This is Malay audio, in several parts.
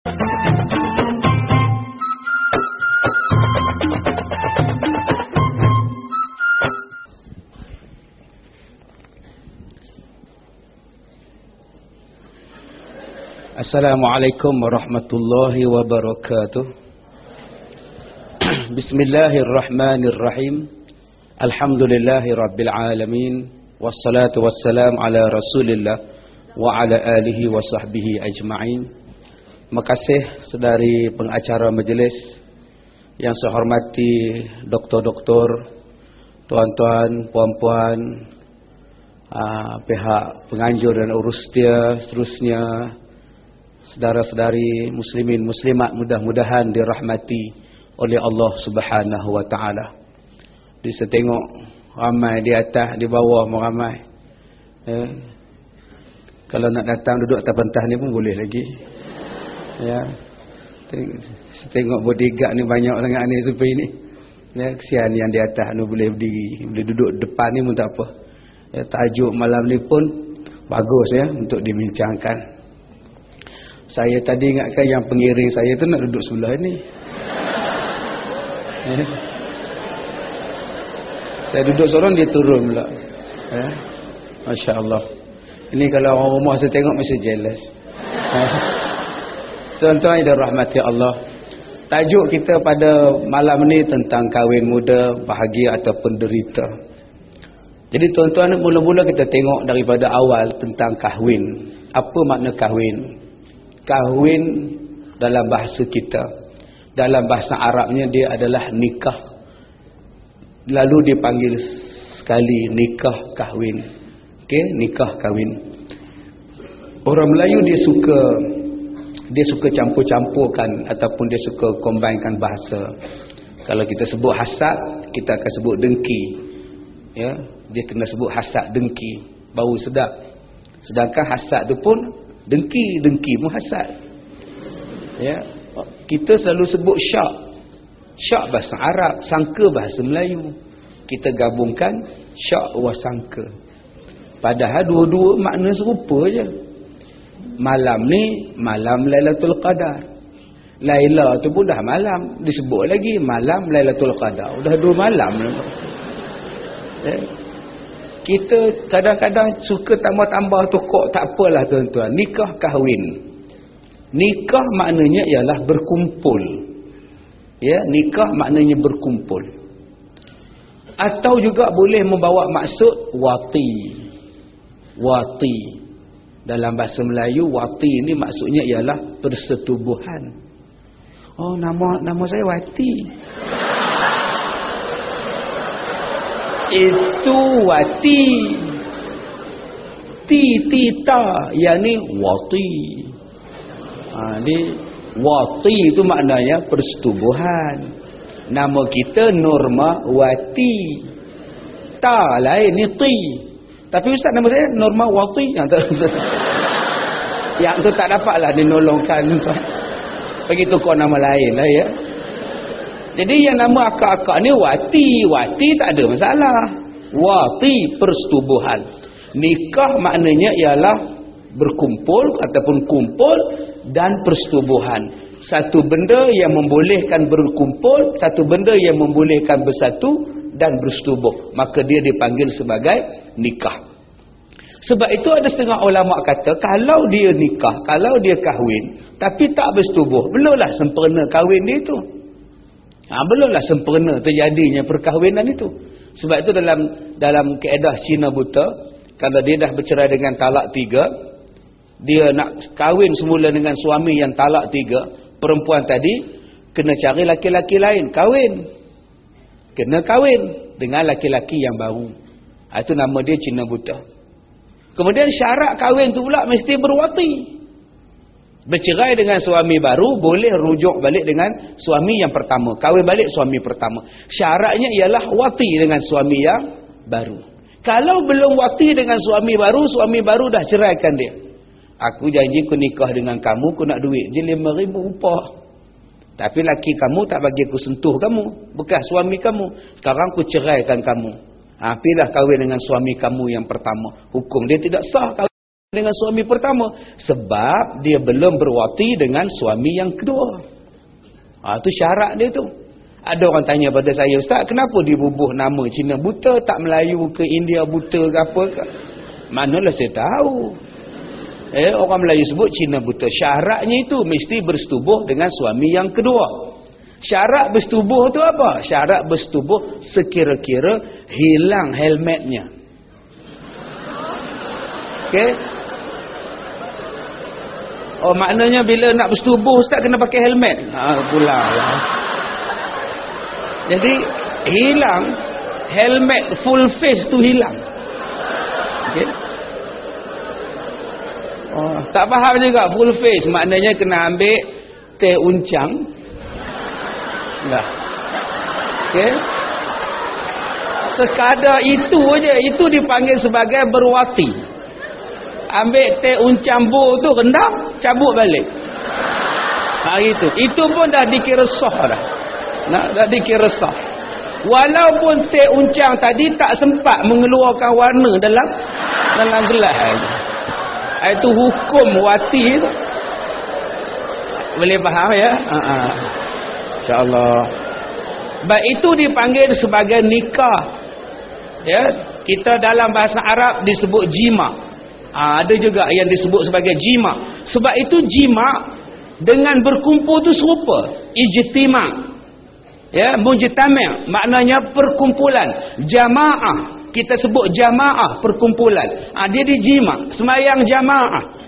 السلام عليكم ورحمة الله وبركاته. بسم الله الرحمن الرحيم. الحمد لله رب العالمين والصلاة والسلام على رسول الله وعلى آله وصحبه أجمعين. Makasih sedari pengacara majlis yang saya hormati doktor-doktor, tuan-tuan, puan-puan, ah, pihak penganjur dan urus dia seterusnya saudara-saudari muslimin muslimat mudah-mudahan dirahmati oleh Allah Subhanahu wa taala. Di setengok ramai di atas di bawah ramai. Eh, kalau nak datang duduk atas pentas ni pun boleh lagi. Ya. Setengok bodyguard ni banyak sangat ni sepi ni. Ya, kesian yang di atas ni boleh berdiri, boleh duduk depan ni pun tak apa. Ya, tajuk malam ni pun bagus ya untuk dibincangkan saya tadi ingatkan yang pengiring saya tu nak duduk sebelah ni eh? saya duduk seorang dia turun pula eh? Masya Allah ini kalau orang rumah saya tengok mesti jealous eh? tuan-tuan yang rahmati Allah tajuk kita pada malam ni tentang kahwin muda bahagia atau penderita jadi tuan-tuan mula-mula kita tengok daripada awal tentang kahwin. Apa makna kahwin? Kahwin dalam bahasa kita dalam bahasa Arabnya dia adalah nikah. Lalu dipanggil sekali nikah kahwin. Okey nikah kahwin. Orang Melayu dia suka dia suka campur-campurkan ataupun dia suka combinekan bahasa. Kalau kita sebut hasad kita akan sebut dengki. Ya dia kena sebut hasad dengki. Bau sedap. Sedangkan hasad tu pun dengki dengki muhasad ya kita selalu sebut syak. Syak bahasa Arab sangka bahasa Melayu. Kita gabungkan syak wa sangka padahal dua-dua makna serupa je malam ni malam Lailatul Qadar. Laila tu pun dah malam. Disebut lagi malam Lailatul Qadar. Dah dua malam ya kita kadang-kadang suka tambah-tambah tokok tak apalah tuan-tuan. Nikah kahwin. Nikah maknanya ialah berkumpul. Ya nikah maknanya berkumpul. Atau juga boleh membawa maksud wati. Wati dalam bahasa Melayu wati ini maksudnya ialah persetubuhan. Oh nama nama saya wati. Itu wati. Ti ti ta yang ni wati. Ha, ni wati itu maknanya persetubuhan. Nama kita Norma Wati. Ta lain ni ti tapi ustaz nama saya Norma Wati yang tu yang tu tak dapatlah dinolongkan begitu kau nama lain lah ya jadi yang nama akak-akak ni wati. Wati tak ada masalah. Wati persetubuhan. Nikah maknanya ialah berkumpul ataupun kumpul dan persetubuhan. Satu benda yang membolehkan berkumpul, satu benda yang membolehkan bersatu dan bersetubuh. Maka dia dipanggil sebagai nikah. Sebab itu ada setengah ulama kata kalau dia nikah, kalau dia kahwin tapi tak bersetubuh, belumlah sempurna kahwin dia itu. Ha, belumlah sempurna terjadinya perkahwinan itu. Sebab itu dalam dalam keedah Cina buta, kalau dia dah bercerai dengan talak tiga, dia nak kahwin semula dengan suami yang talak tiga, perempuan tadi kena cari laki-laki lain, kahwin. Kena kahwin dengan laki-laki yang baru. Ha, itu nama dia Cina buta. Kemudian syarat kahwin tu pula mesti berwati. Bercerai dengan suami baru boleh rujuk balik dengan suami yang pertama. Kahwin balik suami pertama. Syaratnya ialah wati dengan suami yang baru. Kalau belum wati dengan suami baru suami baru dah ceraikan dia. Aku janji aku nikah dengan kamu aku nak duit je lima ribu upah. Tapi laki kamu tak bagi aku sentuh kamu bekas suami kamu. Sekarang aku ceraikan kamu ha, pilih kahwin dengan suami kamu yang pertama. Hukum dia tidak sah dengan suami pertama. Sebab dia belum berwati dengan suami yang kedua. Ha, tu syarat dia tu. Ada orang tanya pada saya ustaz kenapa dibubuh nama Cina? Buta tak Melayu ke India? Buta ke apa ke? Manalah saya tahu. Eh orang Melayu sebut Cina buta. Syaratnya itu mesti bersetubuh dengan suami yang kedua syarat bersetubuh tu apa syarat bersetubuh sekira-kira hilang helmetnya okey Oh maknanya bila nak bersetubuh ustaz kena pakai helmet. Ha pula. Jadi hilang helmet full face tu hilang. Okey. Oh, tak faham juga full face maknanya kena ambil teh uncang. Lah. Okey. Sekadar itu aja, itu dipanggil sebagai berwati. Ambil teh uncang bu tu rendam, cabut balik. Ha itu. Itu pun dah dikira sah dah. Nak dah dikira sah. Walaupun teh uncang tadi tak sempat mengeluarkan warna dalam dalam gelas. Itu hukum wati tu. Boleh faham ya? Ha -ha. InsyaAllah. Baik itu dipanggil sebagai nikah. Ya, kita dalam bahasa Arab disebut jima. Ha, ada juga yang disebut sebagai jima. Sebab itu jima dengan berkumpul tu serupa. Ijtima. Ya, mujtama' maknanya perkumpulan. Jamaah. Kita sebut jamaah perkumpulan. Ha, dia di jima, semayang jamaah.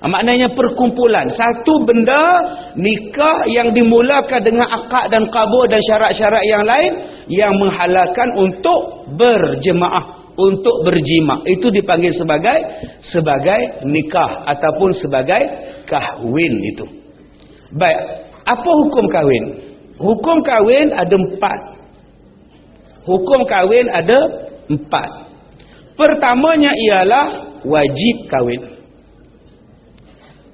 Maknanya perkumpulan. Satu benda nikah yang dimulakan dengan akad dan kabur dan syarat-syarat yang lain yang menghalalkan untuk berjemaah, untuk berjima. Itu dipanggil sebagai sebagai nikah ataupun sebagai kahwin itu. Baik, apa hukum kahwin? Hukum kahwin ada empat. Hukum kahwin ada empat. Pertamanya ialah wajib kahwin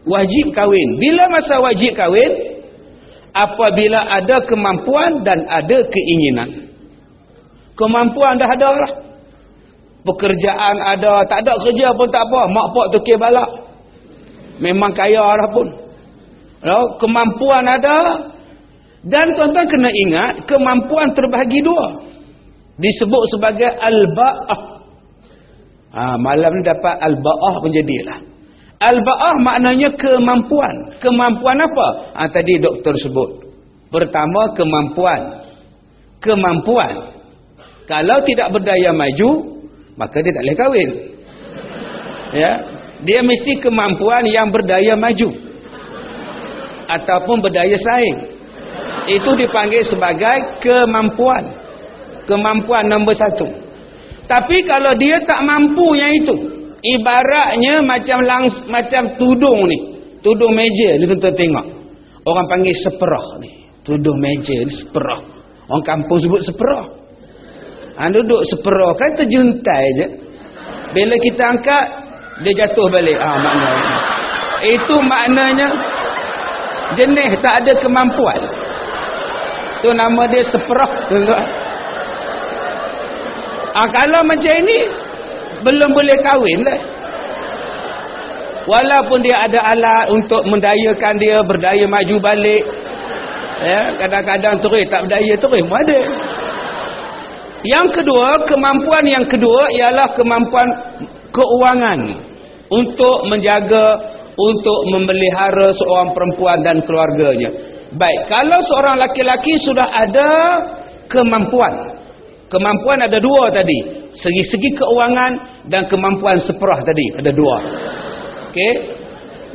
wajib kahwin. Bila masa wajib kahwin? Apabila ada kemampuan dan ada keinginan. Kemampuan dah ada lah. Pekerjaan ada. Tak ada kerja pun tak apa. Mak pak tukir balak. Memang kaya lah pun. Kemampuan ada. Dan tuan-tuan kena ingat. Kemampuan terbahagi dua. Disebut sebagai al-ba'ah. Ha, malam ni dapat al-ba'ah pun jadilah. Al-ba'ah maknanya kemampuan. Kemampuan apa? Ha, tadi doktor sebut. Pertama, kemampuan. Kemampuan. Kalau tidak berdaya maju, maka dia tak boleh kahwin. Ya, Dia mesti kemampuan yang berdaya maju. Ataupun berdaya saing. Itu dipanggil sebagai kemampuan. Kemampuan nombor satu. Tapi kalau dia tak mampu yang itu, ibaratnya macam langs, macam tudung ni. Tudung meja ni tuan-tuan tengok. Orang panggil seperah ni. Tudung meja ni seperah. Orang kampung sebut seperah. Ha, duduk seperah kan terjuntai je. Bila kita angkat dia jatuh balik. Ah ha, maknanya itu maknanya jenis tak ada kemampuan. Tu nama dia seperah tuan-tuan. Ha, kalau macam ini belum boleh kahwin lah. Walaupun dia ada alat untuk mendayakan dia berdaya maju balik. Ya, kadang-kadang terus tak berdaya terus pun ada. Yang kedua, kemampuan yang kedua ialah kemampuan keuangan untuk menjaga untuk memelihara seorang perempuan dan keluarganya. Baik, kalau seorang laki-laki sudah ada kemampuan. Kemampuan ada dua tadi. Segi-segi keuangan dan kemampuan seperah tadi. Ada dua. Okey?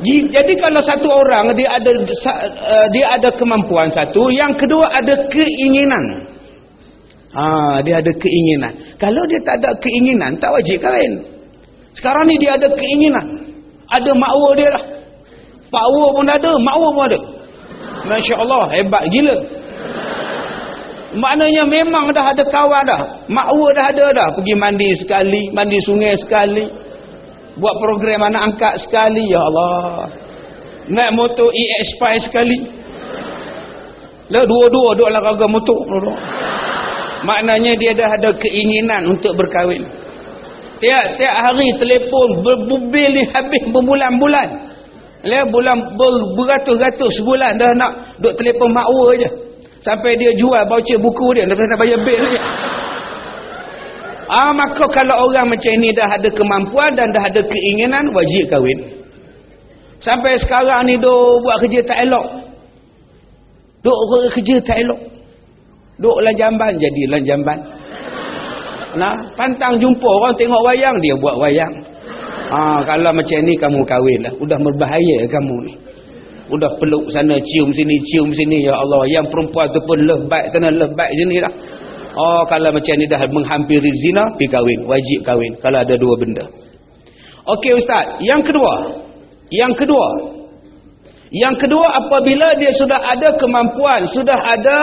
Jadi kalau satu orang dia ada uh, dia ada kemampuan satu yang kedua ada keinginan. Ha dia ada keinginan. Kalau dia tak ada keinginan tak wajib kahwin. Sekarang ni dia ada keinginan. Ada makwa dia lah power pun ada makwa pun ada. masya-Allah hebat gila Maknanya memang dah ada kawan dah. Makwa dah ada dah. Pergi mandi sekali. Mandi sungai sekali. Buat program anak angkat sekali. Ya Allah. Naik motor EX5 sekali. Lah dua-dua duduk dalam raga motor. Maknanya dia dah ada keinginan untuk berkahwin. tiap-tiap hari telefon berbubil ni habis berbulan-bulan le bulan beratus-ratus sebulan dah nak duk telefon makwa je sampai dia jual voucher buku dia dah nak bayar bil lagi. Ah maka kalau orang macam ni dah ada kemampuan dan dah ada keinginan wajib kahwin. Sampai sekarang ni duk buat kerja tak elok. Duk kerja tak elok. Duk lah jamban jadi lah jamban nah pantang jumpa orang tengok wayang dia buat wayang. Ha, kalau macam ni kamu kahwin lah. Sudah berbahaya kamu ni sudah peluk sana cium sini cium sini. Ya Allah yang perempuan tu pun lebat sana lebat sini dah oh kalau macam ni dah menghampiri zina pergi kahwin. Wajib kahwin kalau ada dua benda. Ok ustaz. Yang kedua. Yang kedua. Yang kedua apabila dia sudah ada kemampuan sudah ada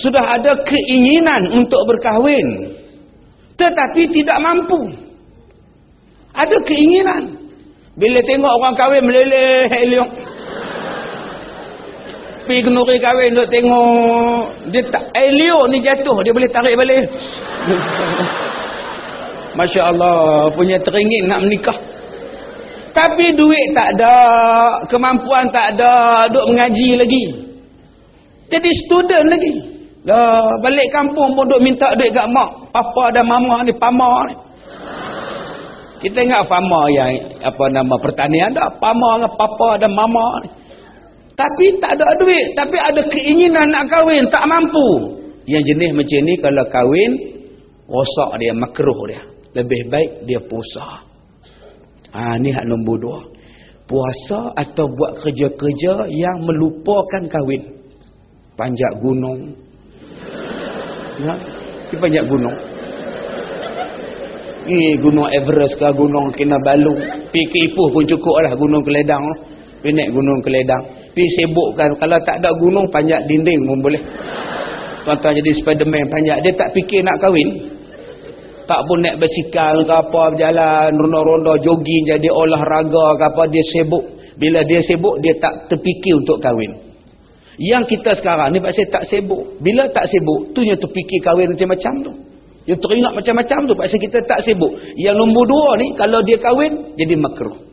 sudah ada keinginan untuk berkahwin tetapi tidak mampu. Ada keinginan. Bila tengok orang kahwin meleleh pergi kenuri kahwin untuk tengok dia tak heliok ni jatuh dia boleh tarik balik Masya Allah punya teringin nak menikah tapi duit tak ada kemampuan tak ada duk mengaji lagi jadi student lagi Dah balik kampung pun duk minta duit kat mak. Papa dan mama ni pama ni. Kita ingat pama yang apa nama pertanian dah. Pama dengan papa dan mama ni. Tapi tak ada duit. Tapi ada keinginan nak kahwin. Tak mampu. Yang jenis macam ni kalau kahwin. Rosak dia. Makruh dia. Lebih baik dia puasa. Ha, ni hak nombor dua. Puasa atau buat kerja-kerja yang melupakan kahwin. Panjat gunung ya. Di banyak gunung. Ni gunung Everest ke gunung Kinabalu. Pi ke Ipoh pun cukup lah gunung Keledang. Pi naik gunung Keledang. Pi sibukkan. Kalau tak ada gunung panjat dinding pun boleh. Tuan-tuan jadi Spiderman panjat. Dia tak fikir nak kahwin. Tak pun naik bersikal ke apa berjalan. Ronda-ronda jogging jadi olahraga ke apa. Dia sibuk. Bila dia sibuk dia tak terfikir untuk kahwin. Yang kita sekarang ni pasal tak sibuk. Bila tak sibuk, tu yang terfikir kahwin macam-macam tu. Yang teringat macam-macam tu pasal kita tak sibuk. Yang nombor dua ni, kalau dia kahwin, jadi makruh.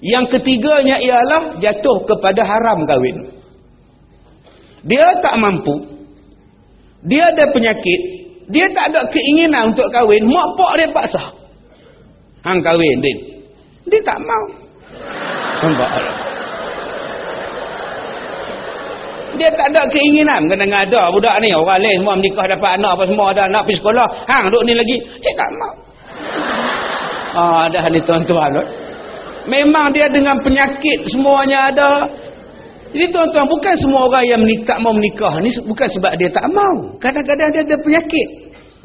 Yang ketiganya ialah jatuh kepada haram kahwin. Dia tak mampu. Dia ada penyakit. Dia tak ada keinginan untuk kahwin. Mak pak dia paksa. Hang kahwin, Din. Dia tak mau. Nampak dia tak ada keinginan kena ada budak ni orang lain semua menikah dapat anak apa semua ada anak pergi sekolah hang duduk ni lagi dia tak mau ah, ada ni tuan-tuan memang dia dengan penyakit semuanya ada. Jadi tuan-tuan bukan semua orang yang menikah mau menikah ni bukan sebab dia tak mau. Kadang-kadang dia ada penyakit.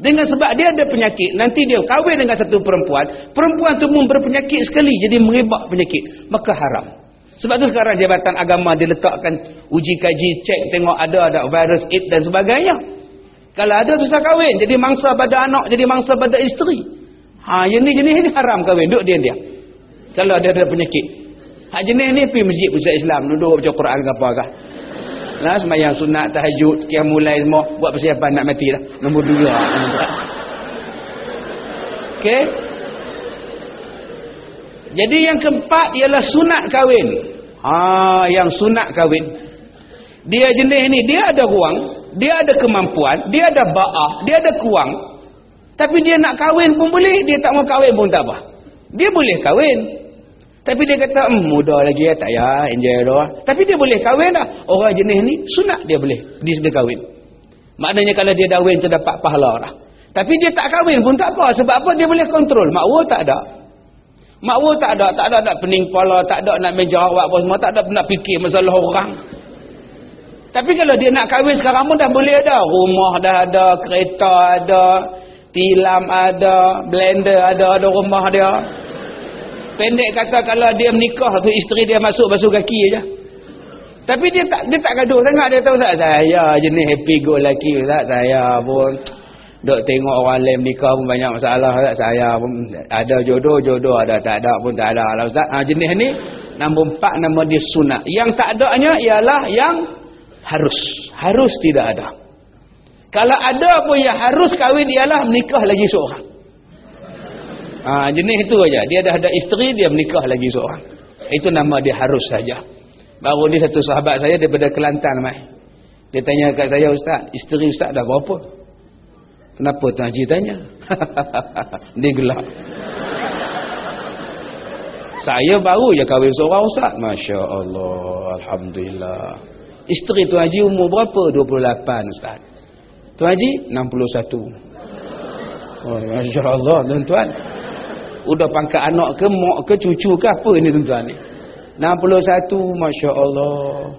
Dengan sebab dia ada penyakit nanti dia kahwin dengan satu perempuan perempuan tu pun berpenyakit sekali jadi merebak penyakit. Maka haram. Sebab tu sekarang Jabatan Agama diletakkan uji kaji, cek tengok ada ada virus AIDS dan sebagainya. Kalau ada susah kahwin, jadi mangsa pada anak, jadi mangsa pada isteri. Ha, jenis jenis ini haram kahwin, duduk dia dia. Kalau ada ada penyakit. Ha jenis ni pergi masjid pusat Islam, duduk baca Quran ke apa kah. Nah, semayang sunat, tahajud, kiam mulai semua, buat persiapan nak mati dah. Nombor dua. Okey. Jadi yang keempat ialah sunat kahwin. Ha, yang sunat kahwin. Dia jenis ni, dia ada ruang, dia ada kemampuan, dia ada ba'ah, dia ada kuang. Tapi dia nak kahwin pun boleh, dia tak mau kahwin pun tak apa. Dia boleh kahwin. Tapi dia kata, hmm, muda lagi ya, tak ya, enjoy doa. Tapi dia boleh kahwin dah. Orang jenis ni, sunat dia boleh, dia sudah kahwin. Maknanya kalau dia kahwin, dia dapat pahala lah. Tapi dia tak kahwin pun tak apa. Sebab apa? Dia boleh kontrol. Makwa tak ada. Makwa tak ada, tak ada nak pening kepala, tak ada nak menjawab apa semua, tak ada nak fikir masalah orang. Tapi kalau dia nak kahwin sekarang pun dah boleh ada. Rumah dah ada, kereta ada, tilam ada, blender ada, ada rumah dia. Pendek kata kalau dia menikah tu isteri dia masuk basuh kaki aja. Tapi dia tak dia tak gaduh sangat dia tahu tak saya jenis happy go lucky tak saya pun Dok tengok orang lain nikah pun banyak masalah tak saya pun ada jodoh jodoh ada tak ada pun tak ada lah ustaz. Ha, jenis ni nombor empat nama dia sunat. Yang tak adanya ialah yang harus. Harus tidak ada. Kalau ada pun yang harus kahwin ialah menikah lagi seorang. Ha, jenis itu aja. Dia dah ada isteri, dia menikah lagi seorang. Itu nama dia harus saja. Baru ni satu sahabat saya daripada Kelantan mai. Dia tanya kat saya, Ustaz, isteri Ustaz dah berapa? Kenapa Tuan Haji tanya? dia gelap. Saya baru je kahwin seorang Ustaz. Masya Allah. Alhamdulillah. Isteri Tuan Haji umur berapa? 28 Ustaz. Tuan Haji? 61. Oh, Masya Allah tuan-tuan. Udah pangkat anak ke, mak ke, cucu ke apa ini tuan-tuan ni. 61 Masya Allah.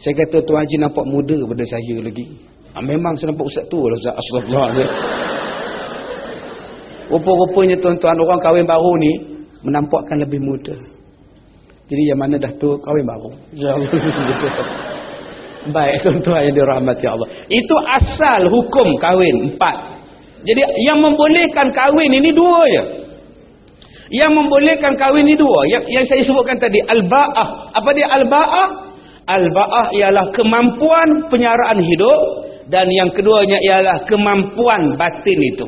Saya kata Tuan Haji nampak muda pada saya lagi. Ha, memang saya nampak ustaz tu lah ustaz. Astagfirullah. Rupa-rupanya tuan-tuan orang kahwin baru ni menampakkan lebih muda. Jadi yang mana dah tu kahwin baru. Baik tuan-tuan yang dirahmati Allah. Itu asal hukum kahwin empat. Jadi yang membolehkan kahwin ini dua je. Yang membolehkan kahwin ini dua. Yang, yang saya sebutkan tadi. Al-ba'ah. Apa dia Al-ba'ah? Al-ba'ah ialah kemampuan penyaraan hidup. Dan yang keduanya ialah kemampuan batin itu.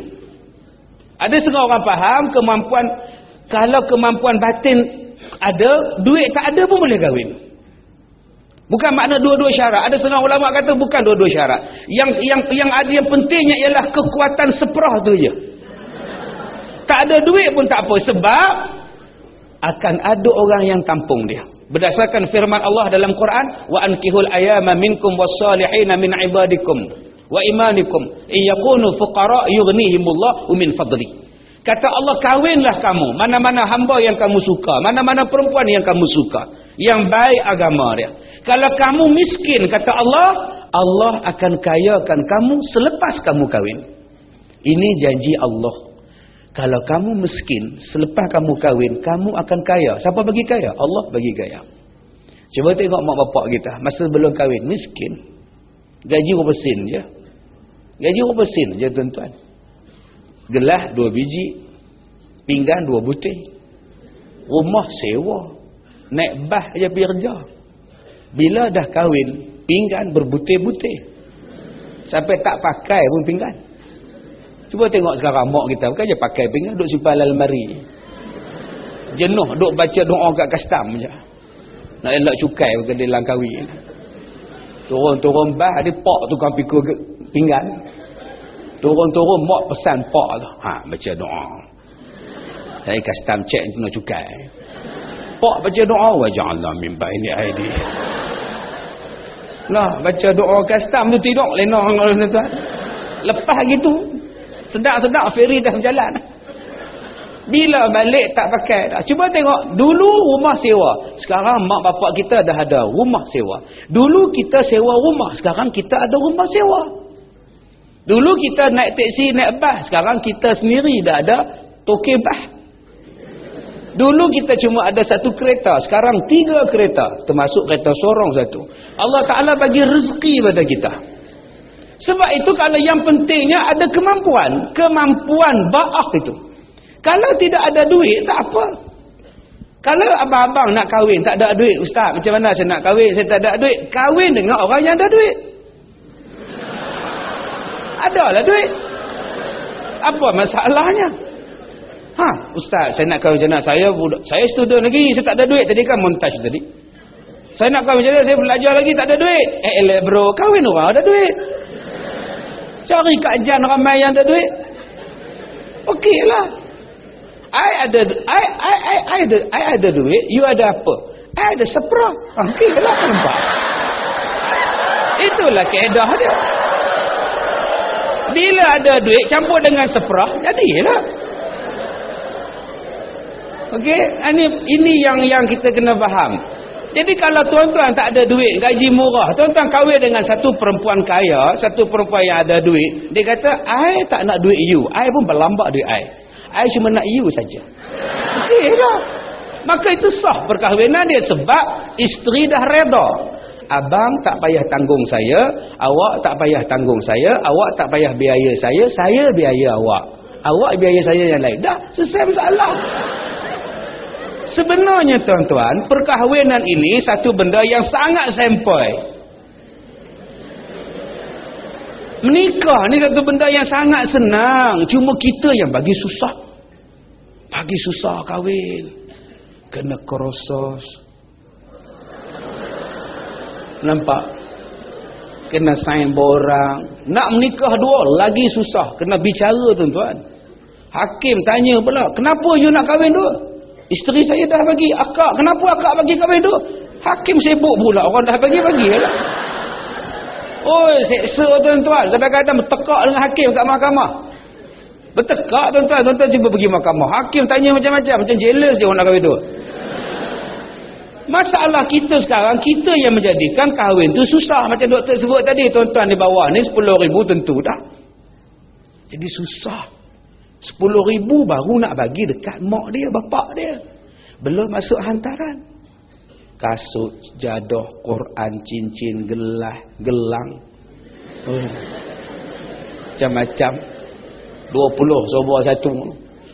Ada setengah orang faham kemampuan. Kalau kemampuan batin ada, duit tak ada pun boleh kahwin. Bukan makna dua-dua syarat. Ada setengah ulama kata bukan dua-dua syarat. Yang yang yang ada yang pentingnya ialah kekuatan seprah tu je. Tak ada duit pun tak apa sebab akan ada orang yang tampung dia. Berdasarkan firman Allah dalam Quran, wa ankihul ayama minkum was-salihin min ibadikum wa imanikum in yakunu fuqara yughnihimullahu min fadli. Kata Allah kahwinlah kamu mana-mana hamba yang kamu suka, mana-mana perempuan yang kamu suka, yang baik agama dia. Kalau kamu miskin, kata Allah, Allah akan kayakan kamu selepas kamu kahwin. Ini janji Allah. Kalau kamu miskin, selepas kamu kahwin, kamu akan kaya. Siapa bagi kaya? Allah bagi kaya. Cuba tengok mak bapak kita. Masa belum kahwin, miskin. Gaji berapa sen je. Gaji berapa sen je tuan-tuan. Gelah dua biji. Pinggan dua butir. Rumah sewa. Naik bah je pergi kerja. Bila dah kahwin, pinggan berbutir-butir. Sampai tak pakai pun pinggan. Cuba tengok sekarang mak kita. Bukan je pakai pinggan, duduk simpan lemari. Jenuh, duduk baca doa kat custom je. Nak elak cukai bukan dia langkawi. Turun-turun bah, dia pak tukang pikul pinggan. Turun-turun mak pesan pak tu. Ha, baca doa. Saya custom check nak cukai. Pak baca doa wajah Allah min baini aidi. Lah baca doa custom tu tidur lenong tuan. Lepas gitu sedap-sedap ferry dah berjalan. Bila balik tak pakai dah. Cuba tengok dulu rumah sewa. Sekarang mak bapak kita dah ada rumah sewa. Dulu kita sewa rumah, sekarang kita ada rumah sewa. Dulu kita naik teksi, naik bas, sekarang kita sendiri dah ada toke bas. Dulu kita cuma ada satu kereta. Sekarang tiga kereta. Termasuk kereta sorong satu. Allah Ta'ala bagi rezeki pada kita. Sebab itu kalau yang pentingnya ada kemampuan. Kemampuan ba'ah itu. Kalau tidak ada duit, tak apa. Kalau abang-abang nak kahwin, tak ada duit. Ustaz, macam mana saya nak kahwin? Saya tak ada duit. Kahwin dengan orang yang ada duit. Adalah duit. Apa masalahnya? Ha, ustaz, saya nak kahwin macam Saya budak, saya student lagi, saya tak ada duit tadi kan montaj tadi. Saya nak kahwin macam saya belajar lagi tak ada duit. Eh, elek bro, kahwin orang ada duit. Cari kajian ramai yang ada duit. Okeylah. I ada I I I I ada I ada duit, you ada apa? I ada sepra. Okeylah nampak. Itulah keedah dia. Bila ada duit campur dengan sepra, jadilah. Okey, ini ini yang yang kita kena faham. Jadi kalau tuan-tuan tak ada duit, gaji murah, tuan-tuan kahwin dengan satu perempuan kaya, satu perempuan yang ada duit, dia kata, "I tak nak duit you. I pun berlambak duit I. I cuma nak you saja." Okeylah. Maka itu sah perkahwinan dia sebab isteri dah reda. Abang tak payah tanggung saya, awak tak payah tanggung saya, awak tak payah biaya saya, saya biaya awak. Awak biaya saya yang lain. Dah, selesai masalah. Sebenarnya tuan-tuan, perkahwinan ini satu benda yang sangat sempoi. Menikah ni satu benda yang sangat senang. Cuma kita yang bagi susah. Pagi susah kahwin. Kena krosos. Nampak? Kena sign borang. Nak menikah dua lagi susah. Kena bicara tuan-tuan. Hakim tanya pula. Kenapa you nak kahwin dua? Isteri saya dah bagi. Akak. Kenapa akak bagi kahwin dua? Hakim sibuk pula. Orang dah bagi-bagi lah. Oh, seksa tuan-tuan. Kadang-kadang bertekak dengan hakim kat mahkamah. Bertekak tuan-tuan. Tuan-tuan cuba pergi mahkamah. Hakim tanya macam-macam. Macam jealous je orang nak kahwin tu. Masalah kita sekarang, kita yang menjadikan kahwin tu susah. Macam doktor sebut tadi, tuan-tuan di bawah ni 10 ribu tentu dah. Jadi susah. 10 ribu baru nak bagi dekat mak dia, bapak dia. Belum masuk hantaran. Kasut, jadah, Quran, cincin, gelah, gelang. Oh. Macam-macam. 20 sobat satu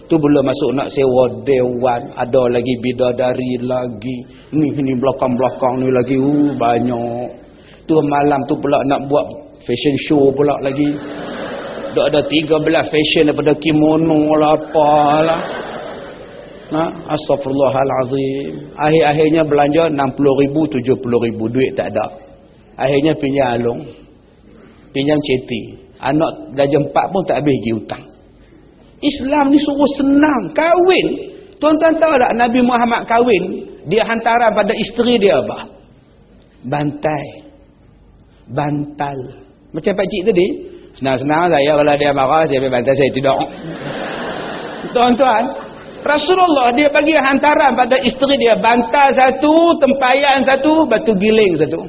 tu belum masuk nak sewa dewan ada lagi bidadari lagi ni ni belakang-belakang ni lagi uh, banyak tu malam tu pula nak buat fashion show pula lagi dah ada 13 fashion daripada kimono lah apalah ha? astagfirullahalazim akhir-akhirnya belanja 60 ribu 70 ribu duit tak ada akhirnya pinjam alung pinjam ceti anak darjah 4 pun tak habis pergi hutang Islam ni suruh senang. Kahwin. Tuan-tuan tahu tak Nabi Muhammad kahwin. Dia hantaran pada isteri dia apa? Bantai. Bantal. Macam pakcik tadi. Senang-senang saya kalau dia marah saya bantai saya tidak. Tuan-tuan. Rasulullah dia bagi hantaran pada isteri dia. Bantal satu, tempayan satu, batu giling satu.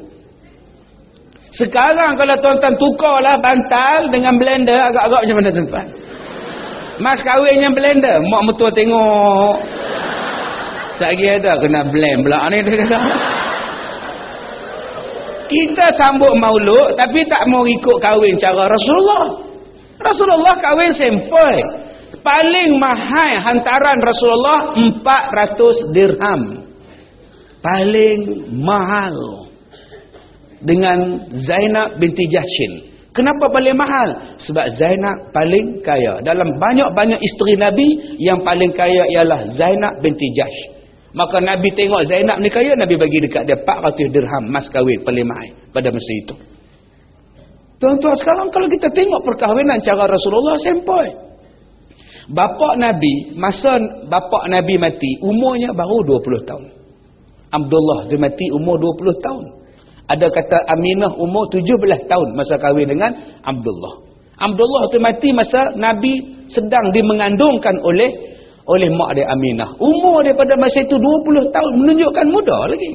Sekarang kalau tuan-tuan tukarlah bantal dengan blender agak-agak macam mana tuan-tuan? Mas kahwin yang blender. Mak mertua tengok. Sekali ada kena blend pula ni. Kita sambut maulud tapi tak mau ikut kahwin cara Rasulullah. Rasulullah kahwin sempoi. Paling mahal hantaran Rasulullah 400 dirham. Paling mahal. Dengan Zainab binti Jahshin. Kenapa paling mahal? Sebab Zainab paling kaya. Dalam banyak-banyak isteri Nabi, yang paling kaya ialah Zainab binti Jahsh. Maka Nabi tengok Zainab ni kaya, Nabi bagi dekat dia 400 dirham mas kahwin mahal pada masa itu. Tuan-tuan sekarang kalau kita tengok perkahwinan cara Rasulullah sempoi. Bapak Nabi, masa bapak Nabi mati, umurnya baru 20 tahun. Abdullah dia mati umur 20 tahun. Ada kata Aminah umur 17 tahun masa kahwin dengan Abdullah. Abdullah tu mati masa Nabi sedang dimengandungkan oleh oleh mak dia Aminah. Umur dia pada masa itu 20 tahun menunjukkan muda lagi.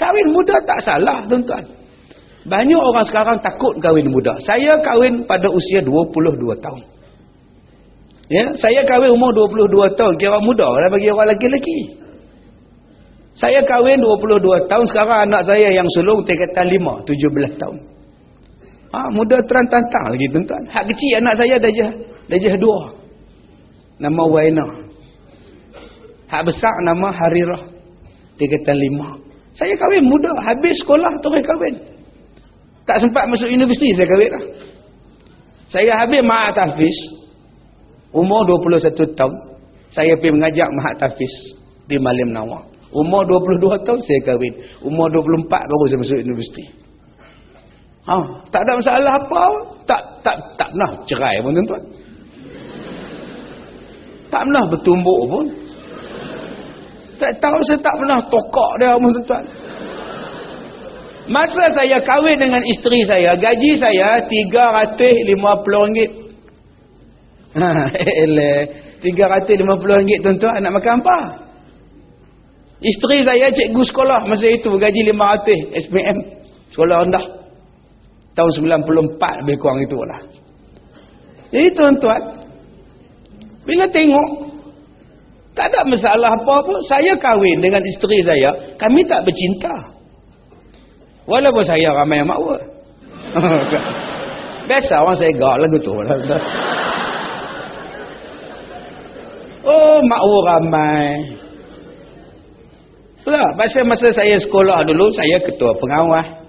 Kahwin muda tak salah tuan-tuan. Banyak orang sekarang takut kahwin muda. Saya kahwin pada usia 22 tahun. Ya, saya kahwin umur 22 tahun kira muda lah bagi orang lelaki-lelaki. Saya kahwin 22 tahun sekarang anak saya yang sulung tingkatan 5, 17 tahun. Ha, muda terantang-tang lagi tuan-tuan. Hak kecil anak saya dah jah, dah jah dua. Nama Waina. Hak besar nama Harirah. Tingkatan 5. Saya kahwin muda, habis sekolah terus kahwin. Tak sempat masuk universiti saya kahwin lah. Saya habis Mahat Hafiz. Umur 21 tahun. Saya pergi mengajak Mahat Hafiz di Malim Nawak. Umur 22 tahun saya kahwin. Umur 24 baru saya masuk universiti. Ha, tak ada masalah apa. Tak tak tak pernah cerai pun tuan-tuan. Tak pernah bertumbuk pun. Tak tahu saya tak pernah tokak dia pun tuan-tuan. Masa saya kahwin dengan isteri saya, gaji saya RM350. Ha, eleh. RM350 tuan-tuan nak makan apa? Isteri saya cikgu sekolah masa itu gaji 500 SPM. Sekolah rendah. Tahun 94 lebih kurang itulah. Jadi tuan-tuan. Bila tengok. Tak ada masalah apa pun. Saya kahwin dengan isteri saya. Kami tak bercinta. Walaupun saya ramai yang makwa. Biasa orang saya gak lagu tu. Oh makwa ramai. Tak, masa masa saya sekolah dulu saya ketua pengawas.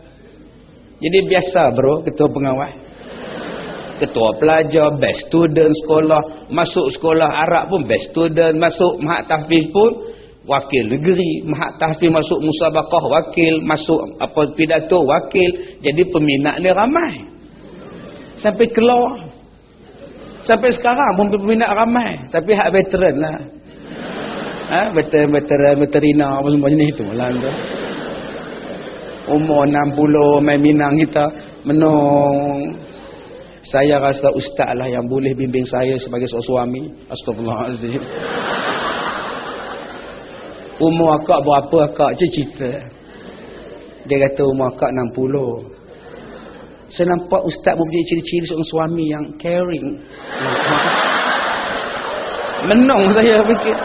Jadi biasa bro ketua pengawas. Ketua pelajar best student sekolah masuk sekolah Arab pun best student masuk mahat tahfiz pun wakil negeri mahat tahfiz masuk musabakah wakil masuk apa pidato wakil jadi peminat ni ramai sampai keluar sampai sekarang pun peminat ramai tapi hak veteran lah ha? veteran veteran veterina apa semua jenis tu lah tu. umur 60 main minang kita menung saya rasa ustaz lah yang boleh bimbing saya sebagai seorang suami. Astagfirullahaladzim umur akak berapa akak? Je cerita. Dia kata umur akak 60 saya nampak ustaz mempunyai ciri-ciri seorang suami yang caring. Menong saya fikir.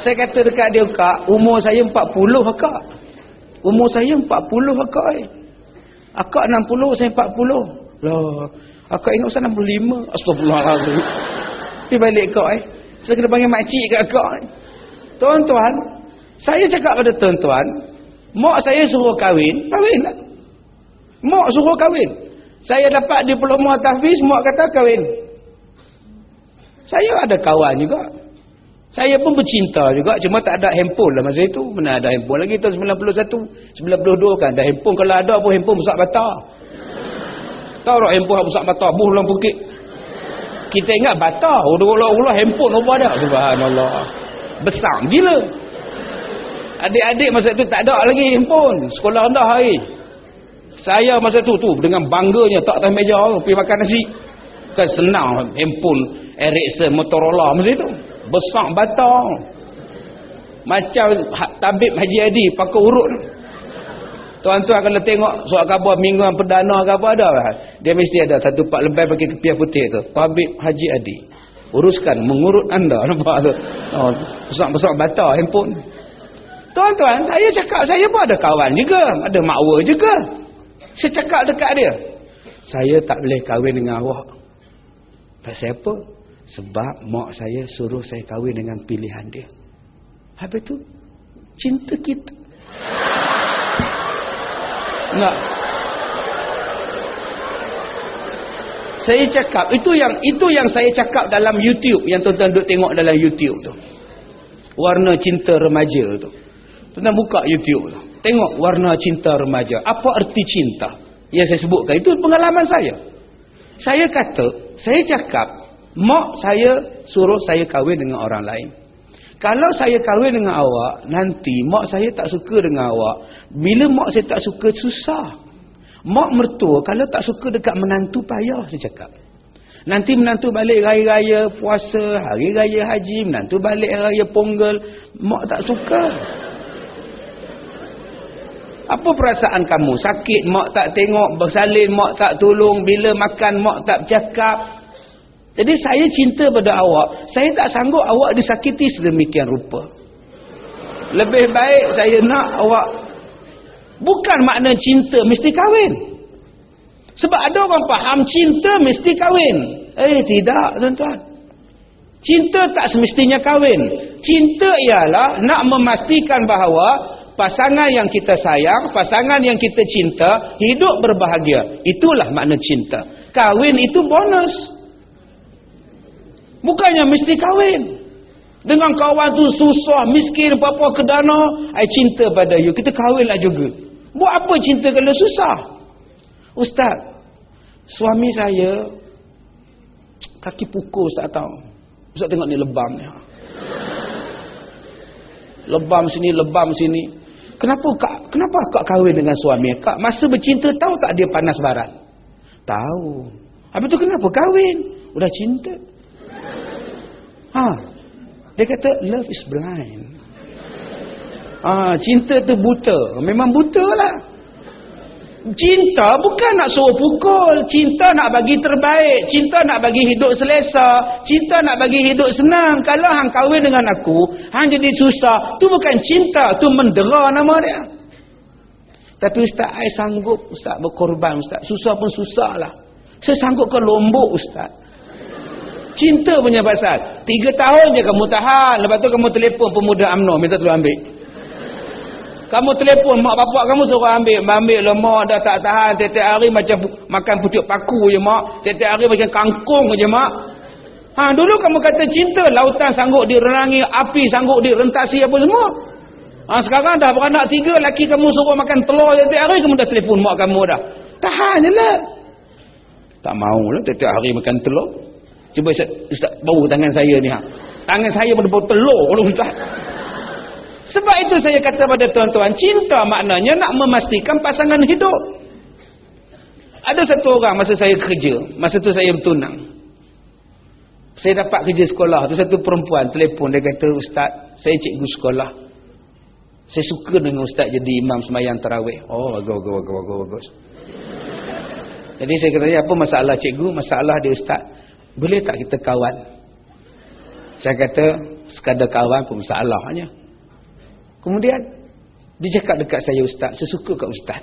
Saya kata dekat dia kak umur saya 40 akak umur saya 40 akak eh. Akak 60 saya 40 lah akak ingat saya 65 astagfirullahaladzim. Pergi balik kak eh. Saya kena panggil makcik kat akak eh. tuan-tuan saya cakap pada tuan-tuan mak saya suruh kahwin kahwin lah. Mak suruh kahwin. Saya dapat diploma tahfiz mak kata kahwin. Saya ada kawan juga saya pun bercinta juga cuma tak ada handphone lah. Masa itu mana ada handphone lagi tahun 91 92 kan. Ada handphone kalau ada pun handphone besar bata tahu tak handphone besar bata buh dalam bukit. Kita ingat bata udah-ulah handphone apa ada subhanallah. Besar gila. Adik-adik masa itu tak ada lagi handphone. Sekolah rendah hari. Saya masa tu tu dengan bangganya tak atas meja pergi makan nasi. Kan senang handphone Ericsson Motorola masa tu besar batang. Macam ha-, tabib Haji Adi pakai urut tuan-tuan kalau tengok soal khabar mingguan perdana apa ada. Dia mesti ada satu pak lebay pakai kepiah putih tu. Tabib Haji Adi. Uruskan mengurut anda. Nampak tu? Oh, besar-besar batang handphone. Tuan-tuan saya cakap saya pun ada kawan juga. Ada makwa juga. Saya cakap dekat dia. Saya tak boleh kahwin dengan awak. Pasal apa? Sebab mak saya suruh saya kahwin dengan pilihan dia. Habis tu, cinta kita. Enggak. Saya cakap, itu yang itu yang saya cakap dalam YouTube. Yang tuan-tuan duduk tengok dalam YouTube tu. Warna cinta remaja tu. Tuan-tuan buka YouTube tu. Tengok warna cinta remaja. Apa arti cinta? Yang saya sebutkan. Itu pengalaman saya. Saya kata, saya cakap, mak saya suruh saya kahwin dengan orang lain. Kalau saya kahwin dengan awak, nanti mak saya tak suka dengan awak. Bila mak saya tak suka, susah. Mak mertua, kalau tak suka dekat menantu, payah saya cakap. Nanti menantu balik raya-raya puasa, hari raya haji, menantu balik raya ponggel. Mak tak suka. Apa perasaan kamu? Sakit mak tak tengok, bersalin mak tak tolong, bila makan mak tak bercakap. Jadi saya cinta pada awak, saya tak sanggup awak disakiti sedemikian rupa. Lebih baik saya nak awak bukan makna cinta mesti kahwin. Sebab ada orang faham cinta mesti kahwin. Eh tidak tuan-tuan. Cinta tak semestinya kahwin. Cinta ialah nak memastikan bahawa pasangan yang kita sayang, pasangan yang kita cinta, hidup berbahagia. Itulah makna cinta. Kahwin itu bonus. Bukannya mesti kahwin. Dengan kawan tu susah, miskin, apa-apa kedana, I cinta pada you. Kita kahwinlah juga. Buat apa cinta kalau susah? Ustaz, suami saya kaki pukul Ustaz tahu. Ustaz tengok ni lebam ni. Lebam sini, lebam sini. Kenapa kak kenapa kak kahwin dengan suami? Kak masa bercinta tahu tak dia panas barat? Tahu. Habis tu kenapa kahwin? Udah cinta. Ha. Dia kata love is blind. Ah, ha, cinta tu buta. Memang buta lah. Cinta bukan nak suruh pukul. Cinta nak bagi terbaik. Cinta nak bagi hidup selesa. Cinta nak bagi hidup senang. Kalau hang kahwin dengan aku, hang jadi susah. Tu bukan cinta. Tu mendera nama dia. Tapi Ustaz, saya sanggup Ustaz berkorban Ustaz. Susah pun susah lah. Saya sanggup ke lombok Ustaz. Cinta punya pasal. Tiga tahun je kamu tahan. Lepas tu kamu telefon pemuda UMNO. Minta tolong ambil. Kamu telefon mak bapak kamu suruh ambil. Ambil lah mak dah tak tahan. Tiap-tiap hari macam makan pucuk paku je mak. Tiap-tiap hari macam kangkung je mak. Ha, dulu kamu kata cinta. Lautan sanggup direnangi. Api sanggup direntasi apa semua. Ha, sekarang dah beranak tiga. Laki kamu suruh makan telur tiap-tiap hari. Kamu dah telefon mak kamu dah. Tahan je lah. Tak mau lah tiap-tiap hari makan telur. Cuba Ustaz, Ustaz bau tangan saya ni. Ha. Tangan saya pun bau telur. Ustaz. Sebab itu saya kata pada tuan-tuan, cinta maknanya nak memastikan pasangan hidup. Ada satu orang masa saya kerja, masa tu saya bertunang. Saya dapat kerja sekolah, tu satu perempuan telefon dia kata, "Ustaz, saya cikgu sekolah. Saya suka dengan ustaz jadi imam semayang tarawih." Oh, bagus bagus bagus bagus. Jadi saya kata, "Apa masalah cikgu? Masalah dia ustaz. Boleh tak kita kawan?" Saya kata, "Sekadar kawan pun masalahnya." Kemudian dia cakap dekat saya ustaz, saya suka kat ustaz.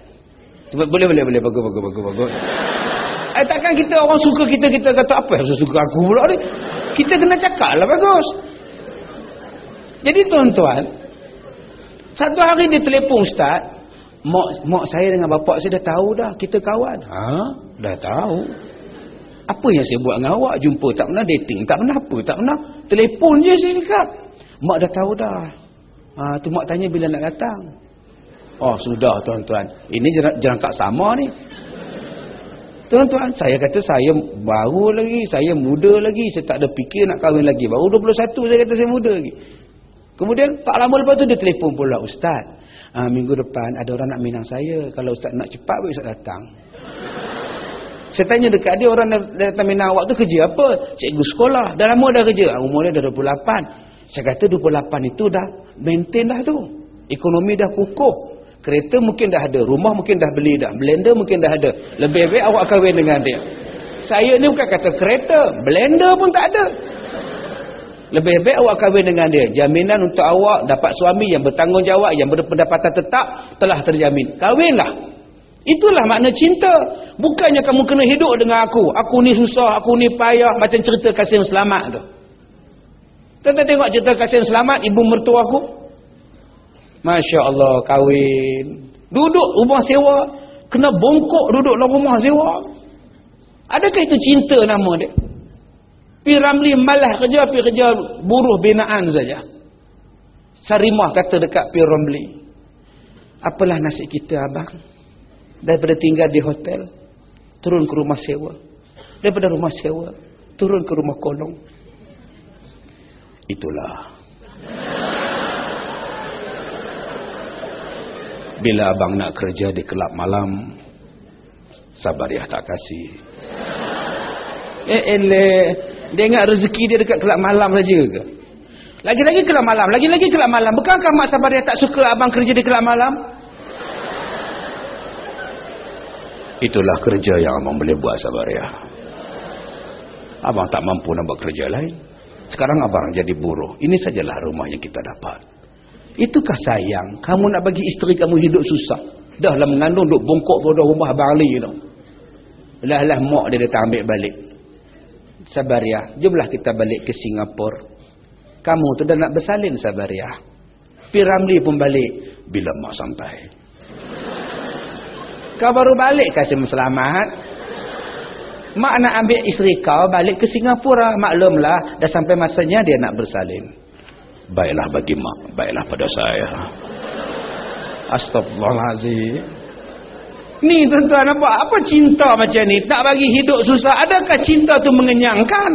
Boleh boleh boleh bagus bagus bagus bagus. Eh takkan kita orang suka kita kita kata apa yang suka aku pula ni. Kita kena cakap lah bagus. Jadi tuan-tuan, satu hari dia telefon ustaz, mak mak saya dengan bapak saya dah tahu dah kita kawan. Ha? Dah tahu. Apa yang saya buat dengan awak? Jumpa tak pernah dating, tak pernah apa, tak pernah telefon je saya dekat. Mak dah tahu dah. Ha, tu mak tanya bila nak datang. Oh sudah tuan-tuan. Ini jerangkak sama ni. Tuan-tuan, saya kata saya baru lagi, saya muda lagi, saya tak ada fikir nak kahwin lagi. Baru 21 saya kata saya muda lagi. Kemudian tak lama lepas tu dia telefon pula ustaz. Ha, minggu depan ada orang nak minang saya. Kalau ustaz nak cepat ustaz datang. Saya tanya dekat dia orang datang minang awak tu kerja apa? Cikgu sekolah. Dah lama dah kerja. Ha, umur dia dah 28. Saya kata 28 itu dah maintain dah tu. Ekonomi dah kukuh. Kereta mungkin dah ada. Rumah mungkin dah beli dah. Blender mungkin dah ada. Lebih baik awak kahwin dengan dia. Saya ni bukan kata kereta. Blender pun tak ada. Lebih baik awak kahwin dengan dia. Jaminan untuk awak dapat suami yang bertanggungjawab. Yang berpendapatan tetap telah terjamin. Kahwinlah. Itulah makna cinta. Bukannya kamu kena hidup dengan aku. Aku ni susah. Aku ni payah. Macam cerita kasih selamat tu. Kita tengok cerita kasih selamat ibu mertua aku. Masya Allah kahwin. Duduk rumah sewa. Kena bongkok duduk dalam rumah sewa. Adakah itu cinta nama dia? Pi Ramli malah kerja, pi kerja buruh binaan saja. Sarimah kata dekat Pi Ramli. Apalah nasib kita abang? Daripada tinggal di hotel. Turun ke rumah sewa. Daripada rumah sewa. Turun ke rumah kolong itulah bila abang nak kerja di kelab malam sabar ya tak kasih eh ele dia ingat rezeki dia dekat kelab malam saja ke lagi-lagi kelab malam lagi-lagi kelab malam bukankah mak sabar ya tak suka abang kerja di kelab malam itulah kerja yang abang boleh buat sabar ya abang tak mampu nak buat kerja lain sekarang abang jadi buruh. Ini sajalah rumah yang kita dapat. Itukah sayang? Kamu nak bagi isteri kamu hidup susah. Dah lah mengandung duk bongkok pada rumah Bali tu. Lah lah mak dia datang ambil balik. Sabar ya. Jomlah kita balik ke Singapura. Kamu tu dah nak bersalin sabar ya. Piramli pun balik. Bila mak sampai. Kau baru balik kasih selamat. Mak nak ambil isteri kau balik ke Singapura. Maklumlah dah sampai masanya dia nak bersalin. Baiklah bagi mak. Baiklah pada saya. Astagfirullahaladzim. Ni tuan-tuan apa? Apa cinta macam ni? Tak bagi hidup susah. Adakah cinta tu mengenyangkan?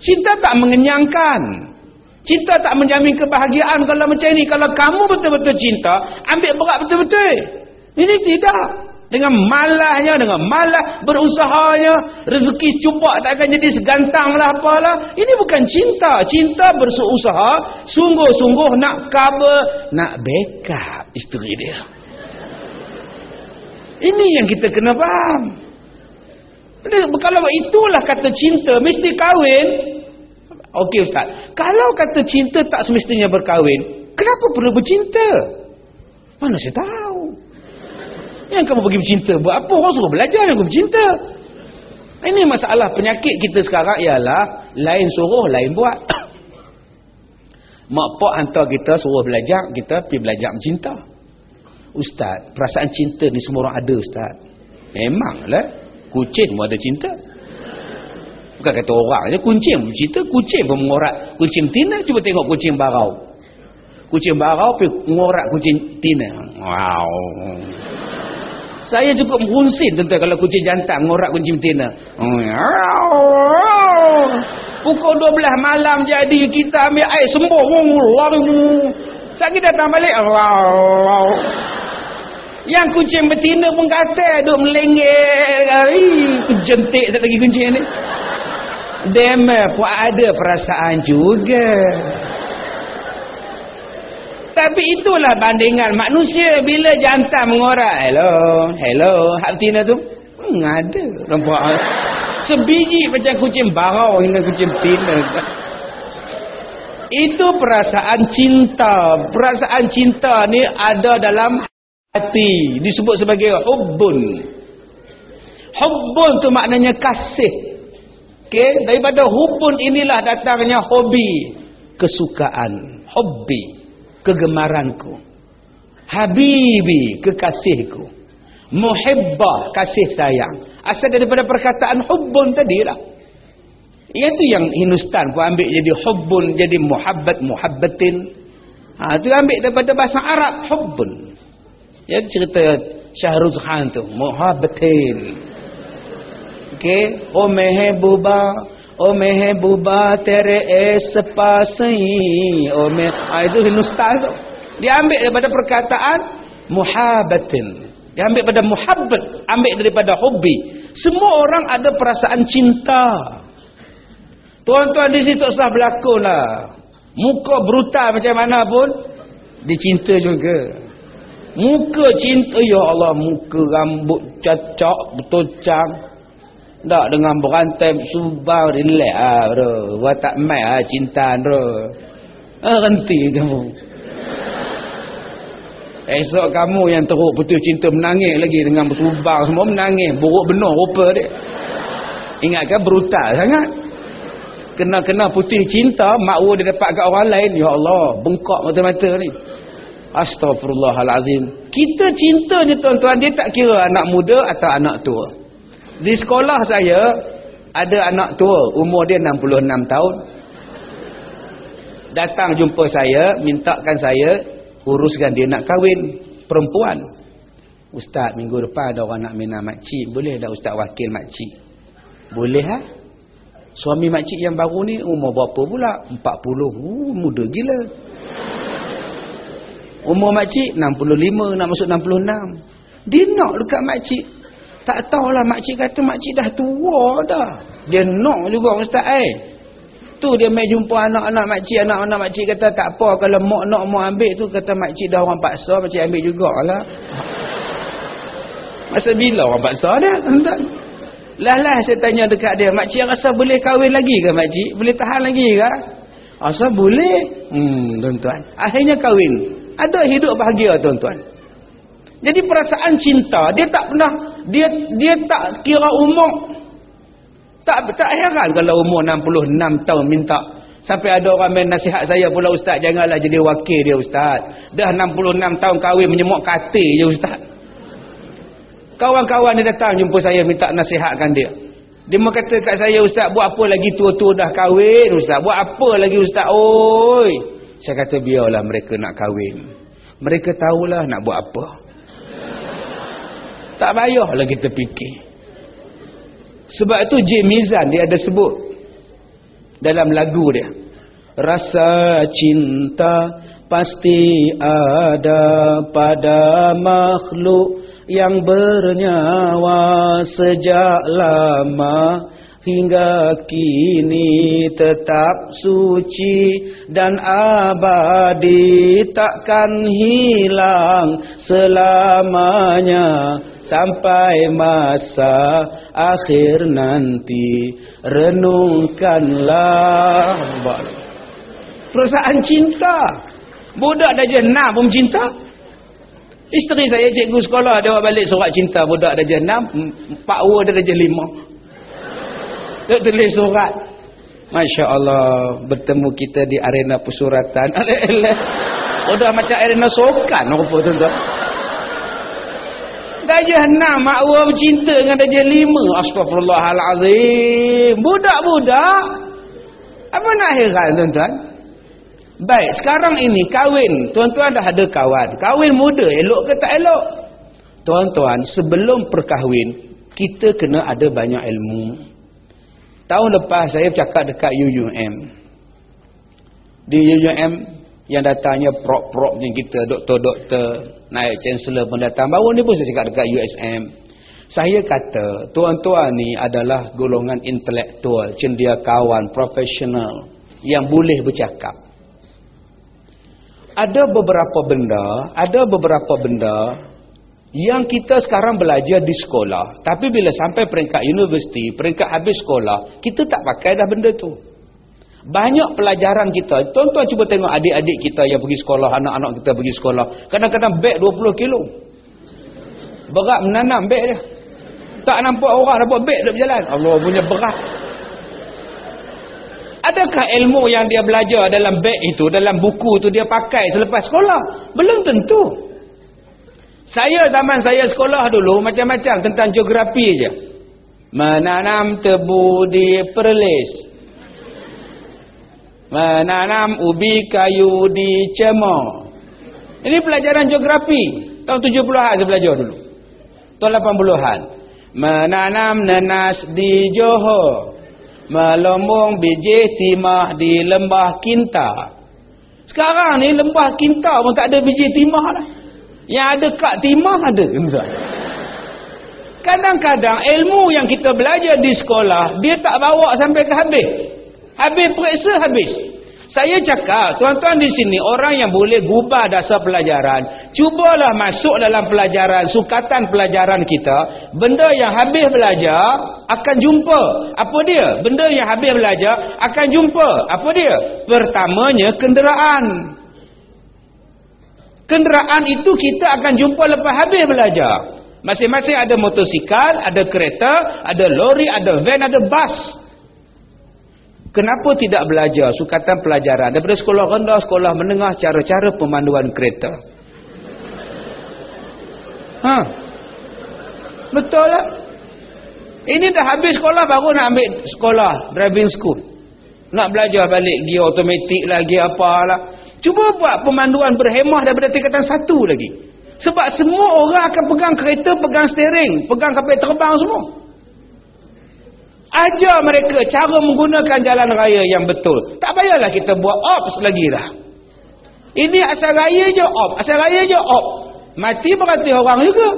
Cinta tak mengenyangkan. Cinta tak menjamin kebahagiaan kalau macam ni. Kalau kamu betul-betul cinta, ambil berat betul-betul. Ini tidak. Dengan malahnya, dengan malah berusahanya, rezeki cupak tak akan jadi segantang lah apalah. Ini bukan cinta. Cinta berusaha, sungguh-sungguh nak cover, nak backup isteri dia. Ini yang kita kena faham. Kalau itulah kata cinta, mesti kahwin. Okey Ustaz. Kalau kata cinta tak semestinya berkahwin, kenapa perlu bercinta? Mana saya tahu. Yang kamu pergi bercinta buat apa? Orang suruh belajar yang kamu bercinta. Ini masalah penyakit kita sekarang ialah lain suruh, lain buat. mak pak hantar kita suruh belajar kita pergi belajar cinta ustaz perasaan cinta ni semua orang ada ustaz. Memanglah kucing pun ada cinta. Bukan kata orang je kucing cinta kucing pun mengorak kucing tina. Cuba tengok kucing barau. Kucing barau pergi mengorak kucing tina. Wow saya cukup merunsin tentang kalau kucing jantan mengorak kucing tina pukul 12 malam jadi kita ambil air sembuh sakit datang balik. Yang kucing betina pun kata duk melenggek jentik tak lagi kucing ni. Dema pun ada perasaan juga tapi itulah bandingan. Manusia bila jantan mengorak hello hello hak betina tu? Hmm, ada nampak sebiji macam kucing barau hingga kucing tina. Itu perasaan cinta. Perasaan cinta ni ada dalam hati. Disebut sebagai hubbun. Hubbun tu maknanya kasih. Okay? daripada hubbun inilah datangnya hobi. Kesukaan. Hobi kegemaranku. Habibi kekasihku. Muhibbah kasih sayang. Asal daripada perkataan hubbun tadi lah itu yang Hindustan pun ambil jadi hubbun jadi muhabbat muhabbatin. Ha, itu ambil daripada bahasa Arab hubbun. Ya cerita Syahruz Khan tu muhabbatin. Okay o mehbuba es pasai o me ha, itu Hindustan tu dia ambil daripada perkataan muhabbatin dia ambil pada muhabbat, ambil daripada hobi. Semua orang ada perasaan cinta. Tuan-tuan di situ sah berlakon lah. Muka brutal macam mana pun, dicinta juga. Muka cinta, ya Allah, muka rambut cacak, betul cang. Tak dengan berantai, subang, relax lah, bro. Watak mai lah, cinta, bro. Ah, renti kamu. Esok kamu yang teruk putus cinta menangis lagi dengan bertubang semua menangis. Buruk benar rupa dia. Ingatkan brutal sangat. Kena-kena putih cinta, makwa dia dapat kat orang lain. Ya Allah, bengkak mata-mata ni. Astaghfirullahalazim. Kita cinta je tuan-tuan, dia tak kira anak muda atau anak tua. Di sekolah saya, ada anak tua, umur dia 66 tahun. Datang jumpa saya, mintakan saya uruskan dia nak kahwin perempuan. Ustaz minggu depan ada orang nak minat makcik boleh tak ustaz wakil makcik boleh ha suami makcik yang baru ni umur berapa pula? 40 uh, muda gila. Umur makcik 65 nak masuk 66 dia nak dekat makcik tak tahulah makcik kata makcik dah tua dah. Dia nak juga ustaz eh. Tu dia mai jumpa anak-anak makcik. Anak-anak makcik kata tak apa kalau mak nak mau ambil. Tu kata makcik dah orang paksa makcik ambil jugalah. Masa bila orang paksa dia tuan lah lah saya tanya dekat dia makcik rasa boleh kahwin lagi ke makcik? Boleh tahan lagi ke? Rasa boleh. Hmm tuan-tuan. Akhirnya kahwin. Ada hidup bahagia tuan-tuan. Jadi perasaan cinta dia tak pernah dia dia tak kira umur tak tak heran kalau umur 66 tahun minta sampai ada orang main nasihat saya pula ustaz janganlah jadi wakil dia ustaz. Dah 66 tahun kahwin menyemuk katil je ustaz. Kawan-kawan dia datang jumpa saya minta nasihatkan dia. Dia mau kata kat saya ustaz buat apa lagi tua-tua dah kahwin ustaz. Buat apa lagi ustaz oi. Saya kata biarlah mereka nak kahwin. Mereka tahulah nak buat apa. Tak payahlah kita fikir. Sebab itu J. Mizan dia ada sebut dalam lagu dia. Rasa cinta pasti ada pada makhluk yang bernyawa sejak lama hingga kini tetap suci dan abadi takkan hilang selamanya sampai masa akhir nanti renungkanlah. Perasaan cinta. Budak dah jenam pun cinta. Isteri saya cikgu sekolah dia balik surat cinta. Budak dah jenam pak ua dia dah lima. Dia tulis surat. Masya Allah bertemu kita di arena pesuratan. Alah-alah. Udah macam arena sokan apa tuan-tuan. Dajah enam makwa bercinta dengan dajah lima. Astagfirullahalazim. Budak-budak. Apa nak heran tuan-tuan? Baik, sekarang ini kahwin. Tuan-tuan dah ada kawan. Kahwin muda, elok ke tak elok? Tuan-tuan, sebelum perkahwin, kita kena ada banyak ilmu. Tahun lepas saya cakap dekat UUM. Di UUM yang datangnya prop-prop yang kita, doktor-doktor, naik chancellor pun datang. Baru ni pun saya cakap dekat USM. Saya kata, tuan-tuan ni adalah golongan intelektual, cendiakawan, profesional yang boleh bercakap. Ada beberapa benda, ada beberapa benda yang kita sekarang belajar di sekolah tapi bila sampai peringkat universiti peringkat habis sekolah kita tak pakai dah benda tu banyak pelajaran kita. Tuan-tuan cuba tengok adik-adik kita yang pergi sekolah anak-anak kita pergi sekolah. Kadang-kadang beg 20 kilo. Berat menanam beg dia. Tak nampak orang dapat beg dia berjalan. Allah punya berat. Adakah ilmu yang dia belajar dalam beg itu dalam buku tu dia pakai selepas sekolah? Belum tentu. Saya zaman saya sekolah dulu macam-macam tentang geografi je. Menanam tebu di perlis. Menanam ubi kayu di cemor. Ini pelajaran geografi. Tahun 70-an saya belajar dulu. Tahun 80-an. Menanam nenas di Johor. Melombong biji timah di lembah kinta. Sekarang ni lembah kinta pun tak ada biji timah lah. Yang ada kak timah ada. Kadang-kadang ilmu yang kita belajar di sekolah, dia tak bawa sampai ke habis. Habis periksa, habis. Saya cakap, tuan-tuan di sini, orang yang boleh gubah dasar pelajaran, cubalah masuk dalam pelajaran, sukatan pelajaran kita, benda yang habis belajar, akan jumpa. Apa dia? Benda yang habis belajar, akan jumpa. Apa dia? Pertamanya, kenderaan. Kenderaan itu kita akan jumpa lepas habis belajar. Masing-masing ada motosikal, ada kereta, ada lori, ada van, ada bas. Kenapa tidak belajar sukatan pelajaran daripada sekolah rendah, sekolah menengah, cara-cara pemanduan kereta? Ha? Betul tak? Ini dah habis sekolah baru nak ambil sekolah, driving school. Nak belajar balik gear automatik lah, gear apalah. Cuba buat pemanduan berhemah daripada tingkatan satu lagi. Sebab semua orang akan pegang kereta, pegang steering, pegang kapal terbang semua. Ajar mereka cara menggunakan jalan raya yang betul. Tak payahlah kita buat ops lagi dah. Ini asal raya je ops. Asal raya je ops. Mati berarti orang juga.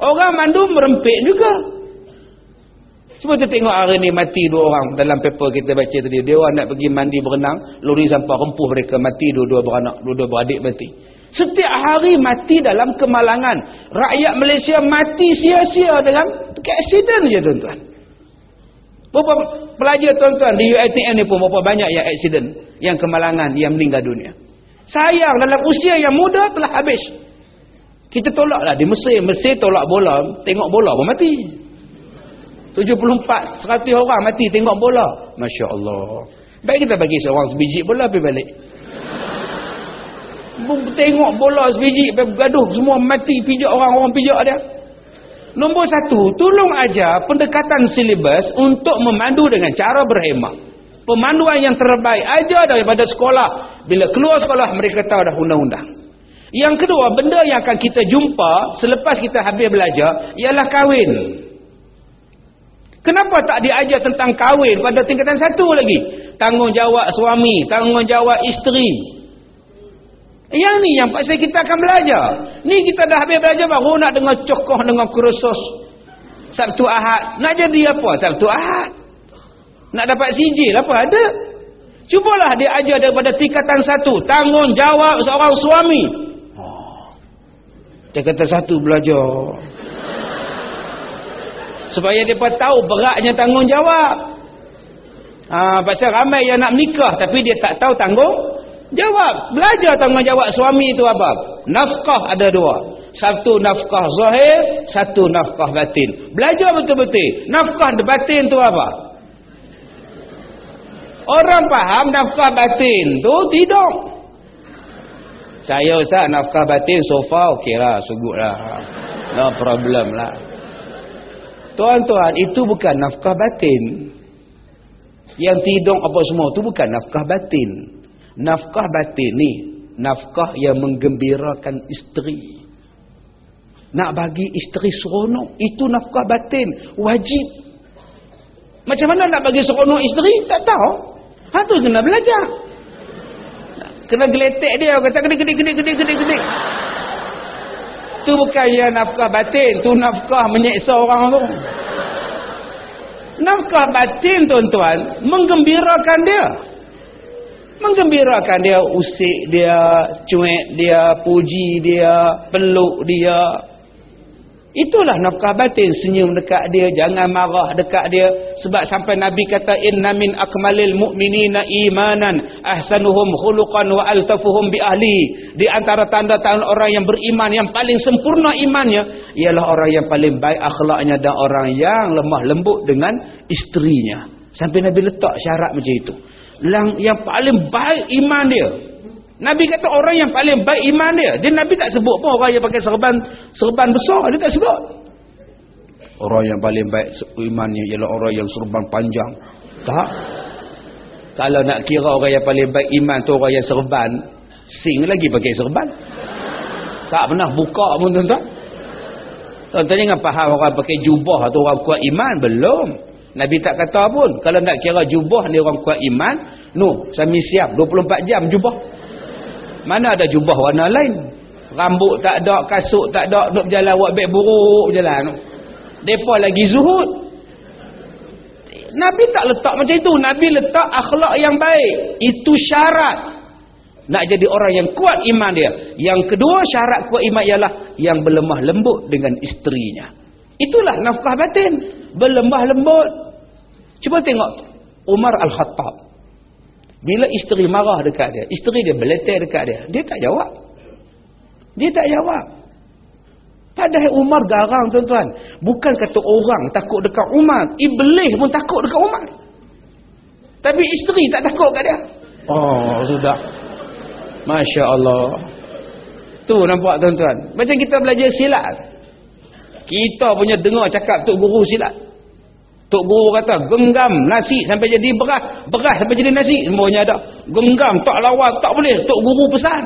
Orang mandu merempik juga. Cuba kita tengok hari ni mati dua orang dalam paper kita baca tadi. Dia orang nak pergi mandi berenang, lori sampah rempuh mereka mati dua-dua beranak, dua-dua beradik mati. Setiap hari mati dalam kemalangan. Rakyat Malaysia mati sia-sia dalam accident je tuan-tuan. Berapa pelajar tuan-tuan di UiTM ni pun berapa banyak yang accident, yang kemalangan, yang meninggal dunia. Sayang dalam usia yang muda telah habis. Kita tolaklah di Mesir. Mesir tolak bola, tengok bola pun mati. 74 100 orang mati tengok bola Masya Allah baik kita bagi seorang sebiji bola pergi balik tengok bola sebiji gaduh semua mati pijak orang-orang pijak dia. Nombor satu tolong ajar pendekatan silibus untuk memandu dengan cara berhemah pemanduan yang terbaik ajar daripada sekolah. Bila keluar sekolah mereka tahu dah undang-undang. Yang kedua benda yang akan kita jumpa selepas kita habis belajar ialah kahwin. Kenapa tak diajar tentang kahwin pada tingkatan satu lagi? Tanggungjawab suami, tanggungjawab isteri. Yang ni yang pasal kita akan belajar. Ni kita dah habis belajar baru nak dengar cokoh dengan kursus. Sabtu Ahad. Nak jadi apa Sabtu Ahad? Nak dapat sijil apa ada? Cubalah dia ajar daripada tingkatan satu. Tanggungjawab seorang suami. Oh. Tingkatan satu belajar supaya mereka tahu beratnya tanggungjawab ha, pasal ramai yang nak nikah tapi dia tak tahu tanggung jawab belajar tanggungjawab suami itu apa nafkah ada dua satu nafkah zahir satu nafkah batin belajar betul-betul nafkah batin itu apa Orang faham nafkah batin tu tidak. Saya Ustaz nafkah batin so far okey lah, sugut lah. No problem lah. Tuan-tuan, itu bukan nafkah batin. Yang tidur apa semua tu bukan nafkah batin. Nafkah batin ni, nafkah yang menggembirakan isteri. Nak bagi isteri seronok, itu nafkah batin. Wajib. Macam mana nak bagi seronok isteri? Tak tahu. Ha tu kena belajar. Kena geletek dia kata gede gede gede gede gede gede. Tu bukan ya nafkah batin, tu nafkah menyeksa orang tu. Nafkah batin tuan-tuan menggembirakan dia. Menggembirakan dia usik dia, cuek dia, puji dia, peluk dia, Itulah nafkah batin senyum dekat dia jangan marah dekat dia. Sebab sampai nabi kata inna min akmalil mu'minina imanan ahsanuhum khuluqan wa altafuhum bi ahli. Di antara tanda-tanda orang yang beriman yang paling sempurna imannya ialah orang yang paling baik akhlaknya dan orang yang lemah lembut dengan isterinya. Sampai nabi letak syarat macam itu yang paling baik iman dia Nabi kata orang yang paling baik iman dia. Dia Nabi tak sebut pun orang yang pakai serban serban besar. Dia tak sebut. Orang yang paling baik imannya ialah orang yang serban panjang. Tak. Kalau nak kira orang yang paling baik iman tu orang yang serban. Sing lagi pakai serban. Tak pernah buka pun tuan-tuan. Tuan-tuan jangan faham orang pakai jubah tu orang kuat iman. Belum. Nabi tak kata pun. Kalau nak kira jubah ni orang kuat iman. No, sami siap. 24 jam jubah. Mana ada jubah warna lain? Rambut tak ada, kasut tak ada, duk berjalan buat beg buruk berjalan. Depa lagi zuhud. Nabi tak letak macam itu. Nabi letak akhlak yang baik. Itu syarat. Nak jadi orang yang kuat iman dia. Yang kedua syarat kuat iman ialah yang berlemah lembut dengan isterinya. Itulah nafkah batin. Berlemah lembut. Cuba tengok Umar Al-Khattab. Bila isteri marah dekat dia, isteri dia beletek dekat dia, dia tak jawab. Dia tak jawab. Padahal Umar garang tuan-tuan. Bukan kata orang takut dekat Umar. Iblis pun takut dekat Umar. Tapi isteri tak takut kat dia. Oh, sudah. Masya Allah. Tu nampak tuan-tuan. Macam kita belajar silat. Kita punya dengar cakap tu guru silat. Tok guru kata genggam nasi sampai jadi beras, beras sampai jadi nasi semuanya ada. Genggam tak lawan tak boleh tok guru pesan.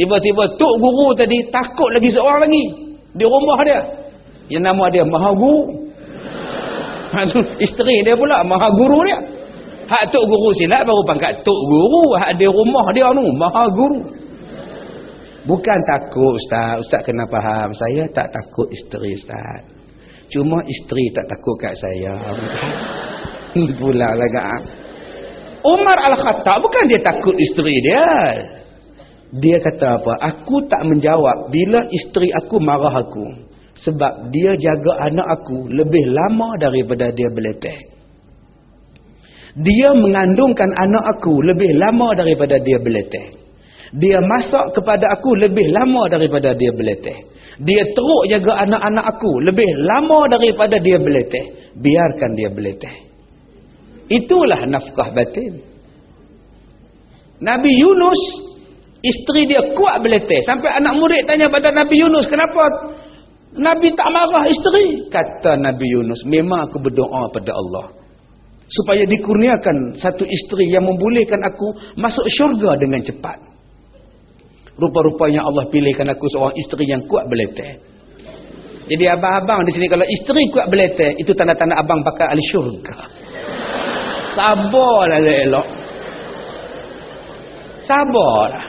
Tiba-tiba tok guru tadi takut lagi seorang lagi di rumah dia. Yang nama dia Maha Guru. Ha, isteri dia pula Maha Guru dia. Hak tok guru silat baru pangkat tok guru, hak di rumah dia tu Maha Guru. Bukan takut ustaz, ustaz kena faham. Saya tak takut isteri ustaz. Cuma isteri tak takut kat saya. Pula lagi. Umar Al-Khattab bukan dia takut isteri dia. Dia kata apa? Aku tak menjawab bila isteri aku marah aku. Sebab dia jaga anak aku lebih lama daripada dia beleteh. Dia mengandungkan anak aku lebih lama daripada dia beleteh. Dia masak kepada aku lebih lama daripada dia beleteh. Dia teruk jaga anak-anak aku lebih lama daripada dia beleteh. Biarkan dia beleteh. Itulah nafkah batin. Nabi Yunus, isteri dia kuat beleteh. Sampai anak murid tanya pada Nabi Yunus, kenapa Nabi tak marah isteri? Kata Nabi Yunus, memang aku berdoa pada Allah. Supaya dikurniakan satu isteri yang membolehkan aku masuk syurga dengan cepat. Rupa-rupanya Allah pilihkan aku seorang isteri yang kuat beleteh. Jadi abang-abang di sini kalau isteri kuat beleteh, itu tanda-tanda abang bakal ahli syurga. Sabarlah elok. Sabarlah.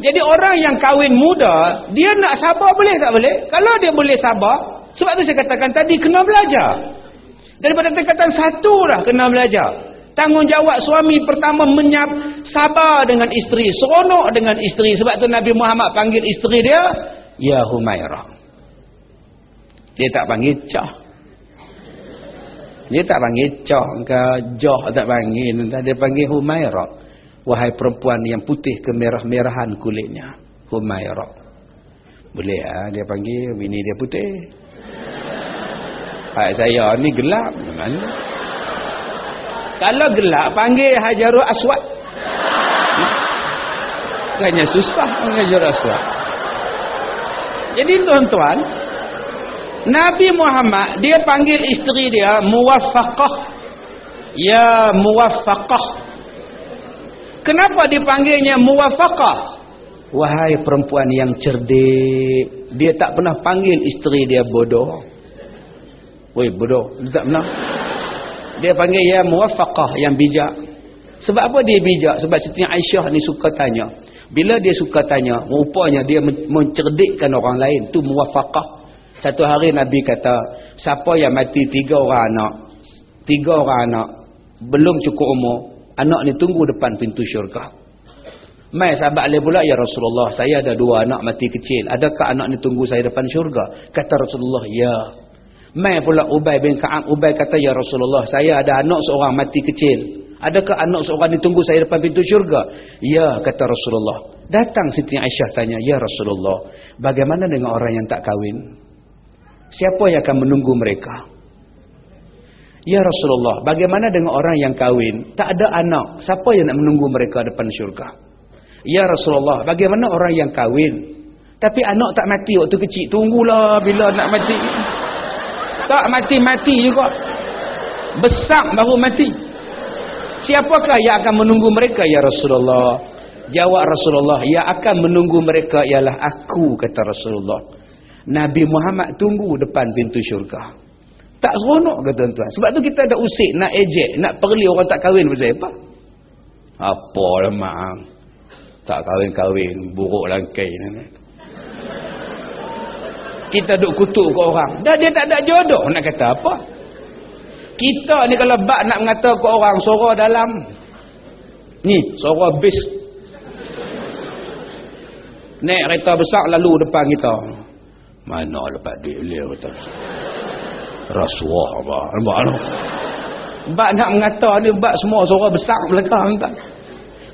Jadi orang yang kahwin muda, dia nak sabar boleh tak boleh? Kalau dia boleh sabar, sebab tu saya katakan tadi, kena belajar. Daripada tingkatan satu dah kena belajar. Tanggungjawab suami pertama menyap sabar dengan isteri, seronok dengan isteri. Sebab tu Nabi Muhammad panggil isteri dia Ya Humairah. Dia tak panggil Cah. Dia tak panggil Cah ke Jah tak panggil, dia panggil Humairah. Wahai perempuan yang putih kemerah-merahan kulitnya, Humairah. Boleh ah dia panggil bini dia putih. Pak saya ni gelap, mana? Kalau gelap panggil Hajarul Aswad. Kayaknya susah Hajarul Aswad. Jadi tuan-tuan, Nabi Muhammad dia panggil isteri dia muwaffaqah. Ya muwaffaqah. Kenapa dipanggilnya muwaffaqah? Wahai perempuan yang cerdik, dia tak pernah panggil isteri dia bodoh. Woi bodoh, dia tak pernah. Dia panggil ya muwaffaqah yang bijak. Sebab apa dia bijak? Sebab Siti Aisyah ni suka tanya. Bila dia suka tanya, rupanya dia mencerdikkan orang lain. Tu muwaffaqah. Satu hari Nabi kata, siapa yang mati tiga orang anak, tiga orang anak, belum cukup umur, anak ni tunggu depan pintu syurga. Mai sahabat Ali pula, Ya Rasulullah, saya ada dua anak mati kecil. Adakah anak ni tunggu saya depan syurga? Kata Rasulullah, ya. Mai pula Ubay bin Ka'ab, Ubay kata, Ya Rasulullah, saya ada anak seorang mati kecil. Adakah anak seorang ni tunggu saya depan pintu syurga? Ya, kata Rasulullah. Datang Siti Aisyah tanya, Ya Rasulullah, bagaimana dengan orang yang tak kahwin? Siapa yang akan menunggu mereka? Ya Rasulullah, bagaimana dengan orang yang kahwin, tak ada anak, siapa yang nak menunggu mereka depan syurga? Ya Rasulullah, bagaimana orang yang kahwin, tapi anak tak mati waktu kecil, tunggulah bila nak mati. Tak mati-mati juga. Besar baru mati. Siapakah yang akan menunggu mereka ya Rasulullah? Jawab Rasulullah, yang akan menunggu mereka ialah aku kata Rasulullah. Nabi Muhammad tunggu depan pintu syurga. Tak seronok ke tuan-tuan? Sebab tu kita ada usik nak ejek, nak perli orang tak kahwin pasal apa? Apalah mak. Tak kahwin-kahwin, buruk langkai. Kita duk kutuk ke orang. Dah dia tak ada jodoh nak kata apa? Kita ni kalau bak nak mengata ke orang suara dalam ni, suara bis. Naik kereta besar lalu depan kita. Mana lepas duit beliau kata. Rasuah apa. Nampak tu. Bak nak mengata ni bak semua suara besar belakang tak.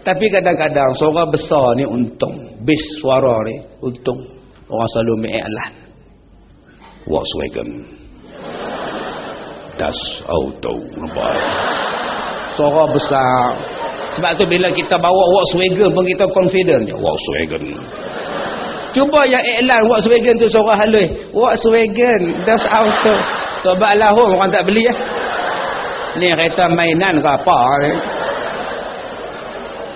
Tapi kadang-kadang suara besar ni untung. Bis suara ni untung. Orang selalu mengiklan. Volkswagen. Das Auto. Nampak Suara besar. Sebab tu bila kita bawa Volkswagen pun kita confident. Volkswagen. Cuba yang iklan Volkswagen tu suara halus. Volkswagen, das auto. Sebab lahum orang tak beli ya. Ni kereta mainan ke apa ni.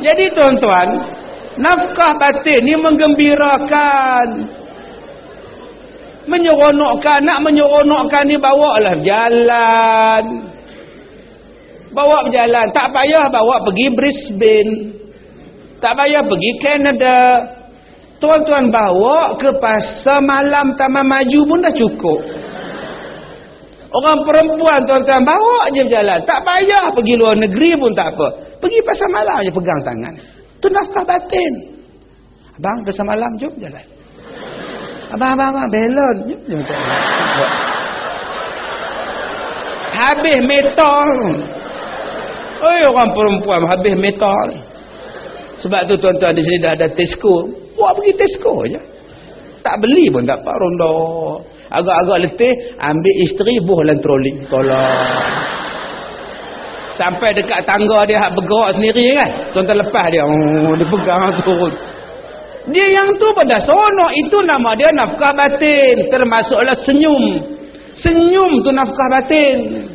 Jadi tuan-tuan, nafkah batin ni menggembirakan. Menyeronokkan, nak menyeronokkan ni bawa lah jalan. Bawa berjalan. Tak payah bawa pergi Brisbane. Tak payah pergi Canada. Tuan-tuan bawa ke pasar malam Taman Maju pun dah cukup. Orang perempuan tuan-tuan bawa je berjalan. Tak payah pergi luar negeri pun tak apa. Pergi pasar malam je pegang tangan. Itu nafkah batin. Abang pasar malam jom jalan. Abang, abang, abang, belon. Jom, jom. Habis metal. Oh, orang perempuan habis metal. Sebab tu tuan-tuan di sini dah ada Tesco. Buat pergi Tesco je. Tak beli pun tak apa ronda. Agak-agak letih, ambil isteri buh dalam troli. Tolong. Sampai dekat tangga dia hak bergerak sendiri kan. Tuan-tuan lepas dia. Oh, dia pegang turun. Dia yang tu pada sonok itu nama dia nafkah batin. Termasuklah senyum. Senyum tu nafkah batin.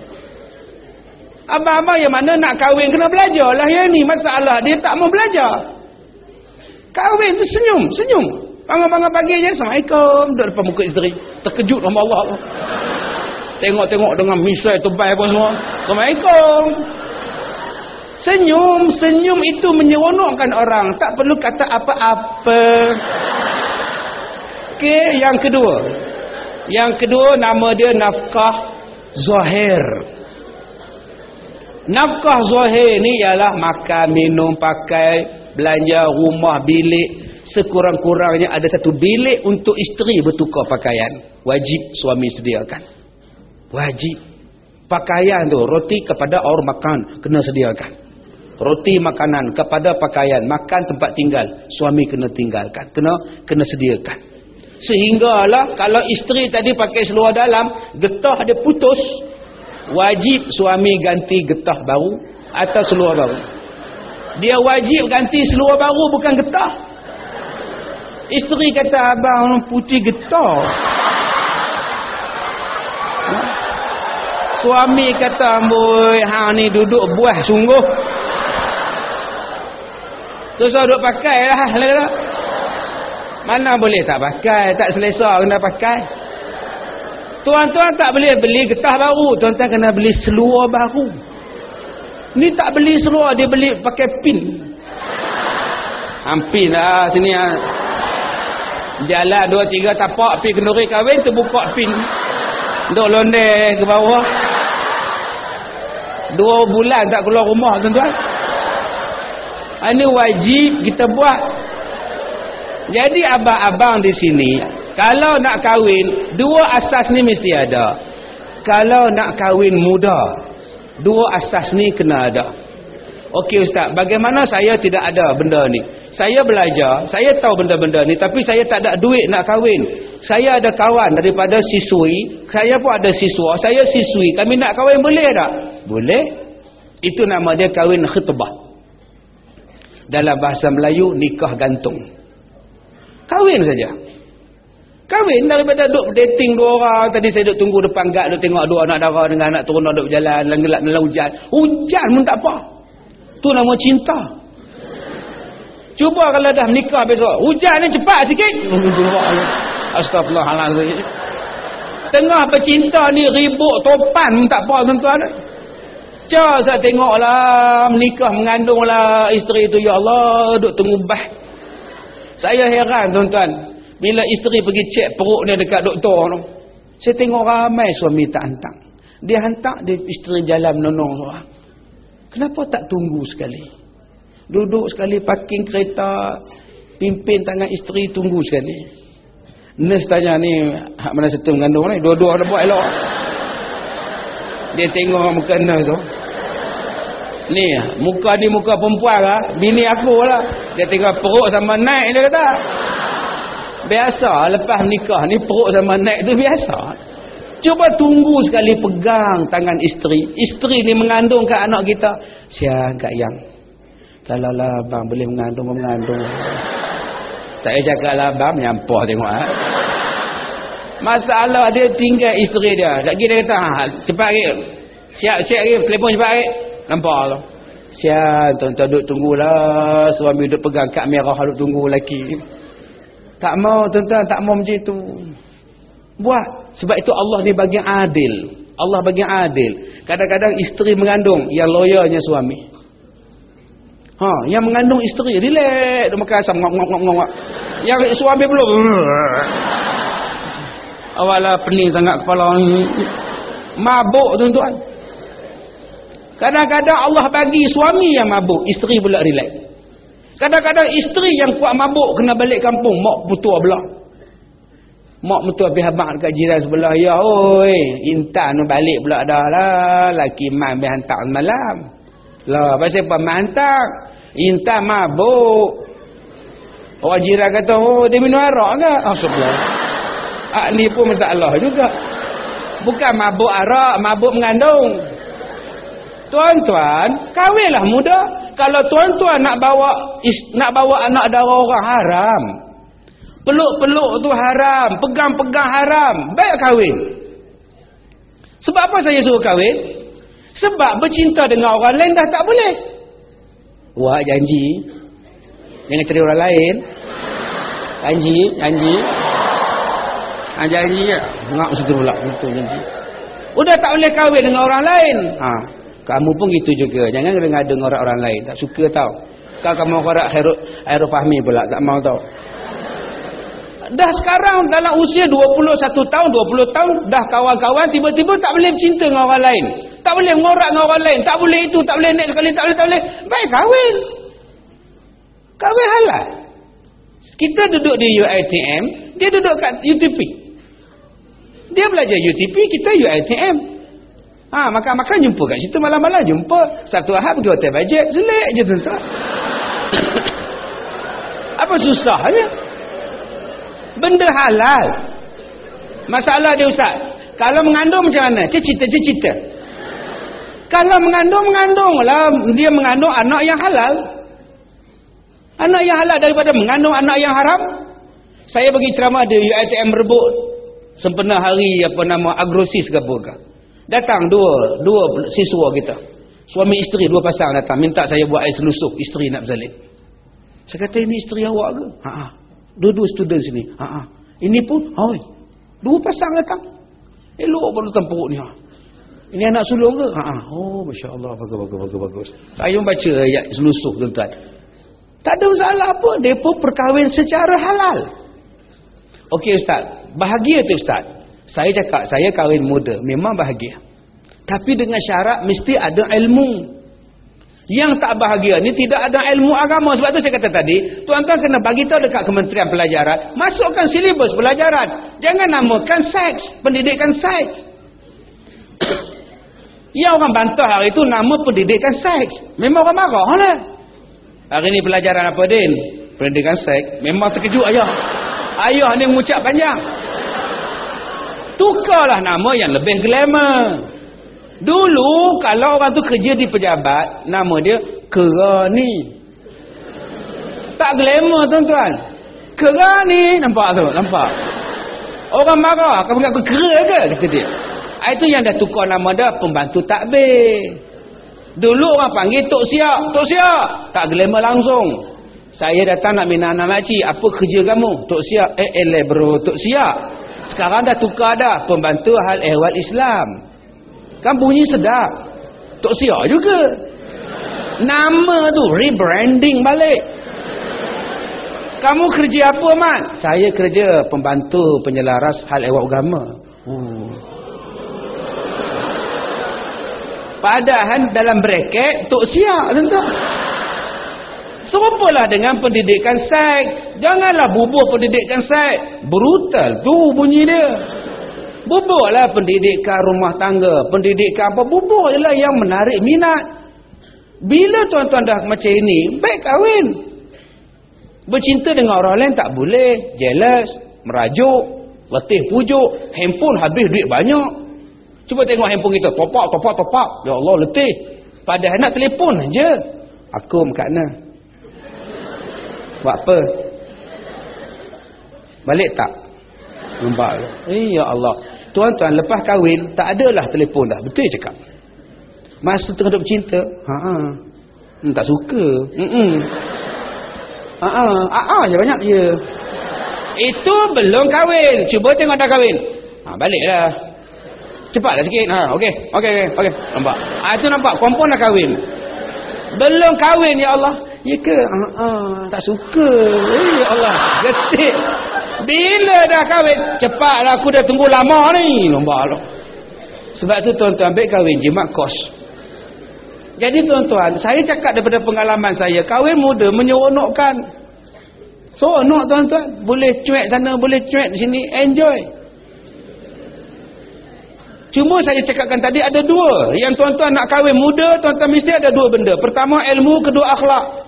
Abang-abang yang mana nak kahwin kena belajar lah yang ni. Masalah dia tak mau belajar. Kahwin tu senyum, senyum. Bangun-bangun pagi je, Assalamualaikum. Duduk depan muka isteri. Terkejut sama Allah. Tengok-tengok dengan misai tebal pun semua. Assalamualaikum. Senyum, senyum itu menyeronokkan orang. Tak perlu kata apa-apa. Okey, yang kedua. Yang kedua nama dia nafkah zahir. Nafkah zahir ni ialah makan, minum, pakai, belanja rumah bilik sekurang-kurangnya ada satu bilik untuk isteri bertukar pakaian wajib suami sediakan wajib pakaian tu roti kepada orang makan kena sediakan roti makanan kepada pakaian makan tempat tinggal suami kena tinggalkan kena kena sediakan. Sehinggalah kalau isteri tadi pakai seluar dalam getah dia putus wajib suami ganti getah baru atau seluar baru. Dia wajib ganti seluar baru bukan getah. Isteri kata abang putih getah. Suami kata amboi hang ni duduk buah sungguh terus duduk pakai lah. Mana boleh tak pakai? Tak selesa kena pakai. Tuan-tuan tak boleh beli getah baru. Tuan-tuan kena beli seluar baru. Ni tak beli seluar dia beli pakai pin. Hampir lah sini ha. jalan dua tiga tapak pergi kenduri kahwin terbuka pin. Duk londe ke bawah. Dua bulan tak keluar rumah tuan-tuan ini wajib kita buat. Jadi abang-abang di sini kalau nak kahwin dua asas ni mesti ada. Kalau nak kahwin muda dua asas ni kena ada. Okey ustaz bagaimana saya tidak ada benda ni? Saya belajar saya tahu benda-benda ni tapi saya tak ada duit nak kahwin. Saya ada kawan daripada siswi saya pun ada siswa saya siswi. Kami nak kahwin boleh tak? Boleh. Itu nama dia kahwin khutbah dalam bahasa Melayu nikah gantung. Kahwin saja. Kahwin. Daripada duduk dating dua orang tadi saya duduk tunggu depan gad duduk tengok dua anak dara dengan anak turun duduk berjalan gelap dalam hujan. Hujan pun tak apa. Tu nama cinta. Cuba kalau dah menikah besok hujan ni cepat sikit. Astagfirullahaladzim. Tengah bercinta ni ribut topan tak apa tuan-tuan Cak saya tengoklah menikah mengandunglah isteri itu ya Allah duk tunggu bah. Saya heran tuan-tuan bila isteri pergi cek perut dia dekat doktor tu. Saya tengok ramai suami tak hantar. Dia hantar dia isteri jalan menonong seorang. Kenapa tak tunggu sekali? Duduk sekali parking kereta pimpin tangan isteri tunggu sekali. Nurse tanya ni hak mana satu mengandung ni dua-dua ada buat elok. Dia tengok muka nurse tu. Ni muka ni muka perempuan lah. Bini aku lah. Dia tinggal perut sama naik dia kata. Biasa lepas nikah ni perut sama naik tu biasa. Cuba tunggu sekali pegang tangan isteri. Isteri ni mengandungkan anak kita. Siang Kak Yang. Kalau lah abang boleh mengandung, mengandung. Tak payah cakap lah abang, menyampah tengok. Ha? Masalah dia tinggal isteri dia. Lagi dia kata, ha, cepat lagi. Siap-siap lagi, telefon cepat lagi. Nampak tu. Sial, tuan-tuan duduk tunggulah. Suami duduk pegang kad merah duduk tunggu lelaki. Tak mau tuan-tuan, tak mau macam itu. Buat. Sebab itu Allah ni bagi adil. Allah bagi adil. Kadang-kadang isteri mengandung, yang loyalnya suami. Ha, yang mengandung isteri, relax. Dia makan asam, ngok, ngok, ngok, ngok. Yang suami belum. Awalah pening sangat kepala ni. Mabuk tuan-tuan. Kadang-kadang Allah bagi suami yang mabuk, isteri pula relax. Kadang-kadang isteri yang kuat mabuk kena balik kampung, mak putua belah. Mak putua pergi habang dekat jiran sebelah, ya oi, intan balik pula dah lah, laki man pergi hantar malam. Lah, pasal apa man hantar? Intan mabuk. Orang jiran kata, oh dia minum arak ke? Ah, sebelah. Ah, ni pun masalah juga. Bukan mabuk arak, mabuk mengandung. Tuan-tuan, kahwinlah muda. Kalau tuan-tuan nak bawa nak bawa anak dara orang haram. Peluk-peluk tu haram, pegang-pegang haram. Baik kahwin. Sebab apa saya suruh kahwin? Sebab bercinta dengan orang lain dah tak boleh. Wah, janji. Jangan cari orang lain. Janji, janji. Janji ya. Ngak situ pula. Betul janji. Udah tak boleh kahwin dengan orang lain. Ha. Kamu pun gitu juga. Jangan dengar dengan orang-orang lain. Tak suka tau. Kau kamu korek Aero Fahmi pula. Tak mau tau. Dah sekarang dalam usia 21 tahun, 20 tahun. Dah kawan-kawan tiba-tiba tak boleh cinta dengan orang lain. Tak boleh ngorak dengan orang lain. Tak boleh itu, tak boleh naik sekali, tak boleh, tak boleh. Baik kahwin. Kahwin halal. Kita duduk di UITM. Dia duduk kat UTP. Dia belajar UTP, kita UITM. Ha, makan-makan jumpa kat situ malam-malam jumpa. Satu ahad pergi hotel bajet. Selik je tuan Apa susahnya? Benda halal. Masalah dia ustaz. Kalau mengandung macam mana? Cita-cita. Kalau mengandung, mengandung lah. Dia mengandung anak yang halal. Anak yang halal daripada mengandung anak yang haram. Saya bagi ceramah di UITM rebut. Sempena hari apa nama agrosis ke apa ke. Datang dua, dua siswa kita. Suami isteri dua pasang datang. Minta saya buat air selusuh. Isteri nak bersalin. Saya kata ini isteri awak ke? Haa. Dua-dua student sini. Haa. Ini pun, oi. Dua pasang datang. Elok baru tempuruk ni. Ha. Ini anak sulung ke? Haa. Oh, Masya Allah. Bagus, bagus, bagus, bagus. Saya baca ayat selusuh tuan-tuan. Tak ada masalah apa. Pun perkahwin secara halal. Okey Ustaz. Bahagia tu Ustaz. Saya cakap, saya kahwin muda. Memang bahagia. Tapi dengan syarat mesti ada ilmu. Yang tak bahagia ni tidak ada ilmu agama. Sebab tu saya kata tadi, tuan-tuan kena bagi tahu dekat Kementerian Pelajaran, masukkan silibus pelajaran. Jangan namakan seks, pendidikan seks. Yang orang bantah hari itu nama pendidikan seks. Memang orang marah lah. Hari ni pelajaran apa Din? Pendidikan seks. Memang terkejut ayah. Ayah ni mengucap panjang. Tukarlah nama yang lebih glamour. Dulu kalau orang tu kerja di pejabat, nama dia Kerani. Tak glamour tuan-tuan. Kerani nampak tu, nampak. Orang marah, kamu nak kera ke kata dia. Ah, itu yang dah tukar nama dia pembantu takbir. Dulu orang panggil tok siap, tok siap. Tak glamour langsung. Saya datang nak minta anak makcik, apa kerja kamu? Tok siap, eh eh bro, tok siap. Sekarang dah tukar dah, pembantu hal ehwal Islam. Kan bunyi sedap. Tok siap juga. Nama tu rebranding balik. Kamu kerja apa, Mat? Saya kerja pembantu penyelaras hal ehwal agama. Hmm. Padahal dalam bracket tok siap tentu. Serupalah dengan pendidikan seks. Janganlah bubuh pendidikan seks. Brutal tu bunyi dia. Bubuhlah pendidikan rumah tangga. Pendidikan apa. Bubuh lah yang menarik minat. Bila tuan-tuan dah macam ini, baik kahwin. Bercinta dengan orang lain tak boleh. Jealous, merajuk, letih pujuk. Handphone habis duit banyak. Cuba tengok handphone kita. Topak, topak, topak. Ya Allah, letih. Padahal nak telefon je. Aku makna. Buat apa? Balik tak? Nampak? Eh, ya Allah. Tuan-tuan lepas kahwin tak adalah telefon dah. Betul cakap. Masa tengah duk bercinta, ha hmm, tak suka. Hmm. Ha ah je banyak dia. Itu belum kahwin. Cuba tengok dah kahwin. Ha baliklah. Cepatlah sikit. Ha okey. Okey okey okey. Nampak. Ha tu nampak kompon dah kahwin. Belum kahwin ya Allah. Ya ke? Ha ah tak suka. Eh, ya Allah. Getik. Bila dah kahwin? Cepatlah aku dah tunggu lama ni. Nombak Allah. Sebab tu tuan-tuan ambil kahwin jimat kos. Jadi tuan-tuan, saya cakap daripada pengalaman saya, kahwin muda menyeronokkan. Seronok tuan-tuan. Boleh cuek sana, boleh cuek sini. Enjoy. Cuma saya cakapkan tadi ada dua. Yang tuan-tuan nak kahwin muda, tuan-tuan mesti ada dua benda. Pertama ilmu, kedua akhlak.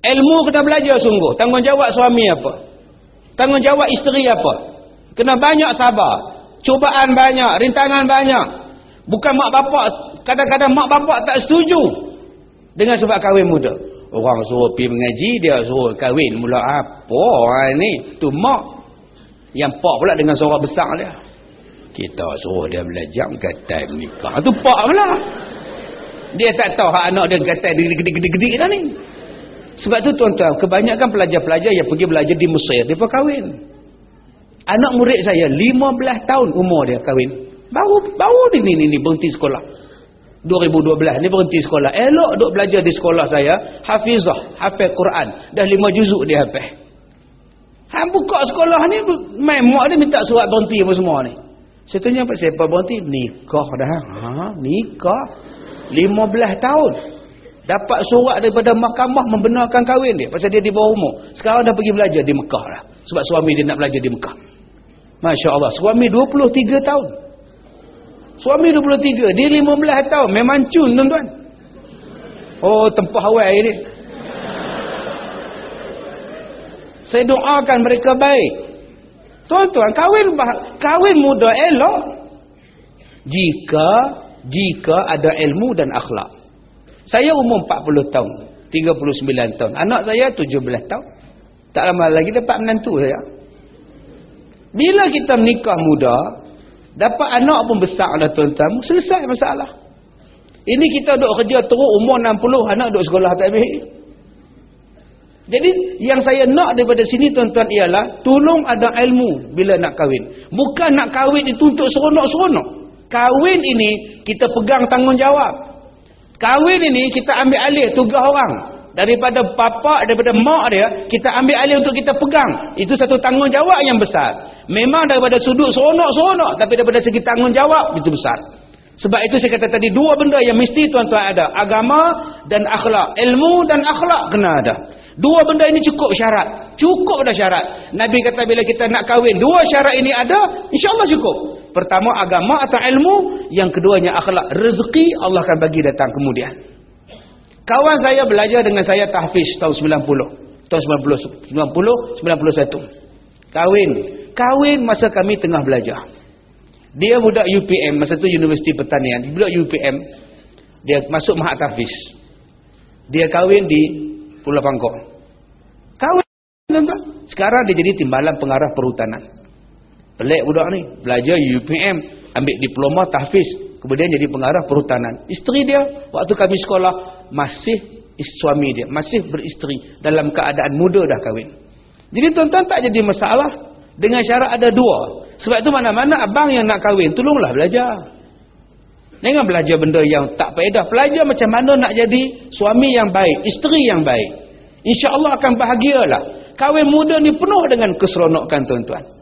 Ilmu kena belajar sungguh. Tanggungjawab suami apa? Tanggungjawab isteri apa? Kena banyak sabar. Cubaan banyak, rintangan banyak. Bukan mak bapak, kadang-kadang mak bapak tak setuju dengan sebab kahwin muda. Orang suruh pergi mengaji, dia suruh kahwin mula apa ni? Tu mak. Yang pak pula dengan suara besar dia. Kita suruh dia belajar gatai menikah. Tu pak pula. Dia tak tahu hak anak dia gatai gede-gede-gede dah ni. Sebab tu tuan-tuan, kebanyakan pelajar-pelajar yang pergi belajar di Mesir, dia kahwin. Anak murid saya, 15 tahun umur dia kahwin. Baru baru ni ni ni berhenti sekolah. 2012 ni berhenti sekolah. Elok duk belajar di sekolah saya, hafizah, hafal Quran. Dah 5 juzuk dia hafal. Han buka sekolah ni, main mak dia minta surat berhenti apa semua ni. Saya tanya apa siapa berhenti? Nikah dah. Ha, nikah. 15 tahun. Dapat surat daripada mahkamah membenarkan kahwin dia. Pasal dia di bawah umur. Sekarang dah pergi belajar di Mekah lah. Sebab suami dia nak belajar di Mekah. Masya Allah. Suami 23 tahun. Suami 23. Dia 15 tahun. Memang cun tuan-tuan. Oh tempah awal ni. Saya doakan mereka baik. Tuan-tuan, kahwin, kahwin muda elok. Jika jika ada ilmu dan akhlak. Saya umur 40 tahun, 39 tahun. Anak saya 17 tahun. Tak lama lagi dapat menantu saya. Bila kita menikah muda, dapat anak pun besar dah tuan-tuan, selesai masalah. Ini kita duduk kerja teruk umur 60, anak duduk sekolah tak habis. Jadi yang saya nak daripada sini tuan-tuan ialah tolong ada ilmu bila nak kahwin. Bukan nak kahwin itu untuk seronok-seronok. Kahwin ini kita pegang tanggungjawab. Kahwin ini kita ambil alih tugas orang. Daripada bapa, daripada mak dia, kita ambil alih untuk kita pegang. Itu satu tanggungjawab yang besar. Memang daripada sudut seronok-seronok. Tapi daripada segi tanggungjawab, itu besar. Sebab itu saya kata tadi, dua benda yang mesti tuan-tuan ada. Agama dan akhlak. Ilmu dan akhlak kena ada. Dua benda ini cukup syarat. Cukup dah syarat. Nabi kata bila kita nak kahwin, dua syarat ini ada, insyaAllah cukup. Pertama agama atau ilmu, yang keduanya akhlak. Rezeki Allah akan bagi datang kemudian. Kawan saya belajar dengan saya tahfiz tahun 90. Tahun 90, 90 91. Kahwin. Kahwin masa kami tengah belajar. Dia budak UPM, masa tu Universiti Pertanian. Budak UPM, dia masuk Mahat Tahfiz. Dia kahwin di Pulau Pangkor. Kahwin tuan-tuan. Sekarang dia jadi timbalan pengarah perhutanan. Pelik budak ni. Belajar UPM. Ambil diploma tahfiz. Kemudian jadi pengarah perhutanan. Isteri dia. Waktu kami sekolah. Masih suami dia. Masih beristeri. Dalam keadaan muda dah kahwin. Jadi tuan-tuan tak jadi masalah. Dengan syarat ada dua. Sebab itu mana-mana abang yang nak kahwin. Tolonglah belajar. Jangan belajar benda yang tak faedah. Belajar macam mana nak jadi suami yang baik. Isteri yang baik. InsyaAllah akan bahagialah. Kahwin muda ni penuh dengan keseronokan tuan-tuan.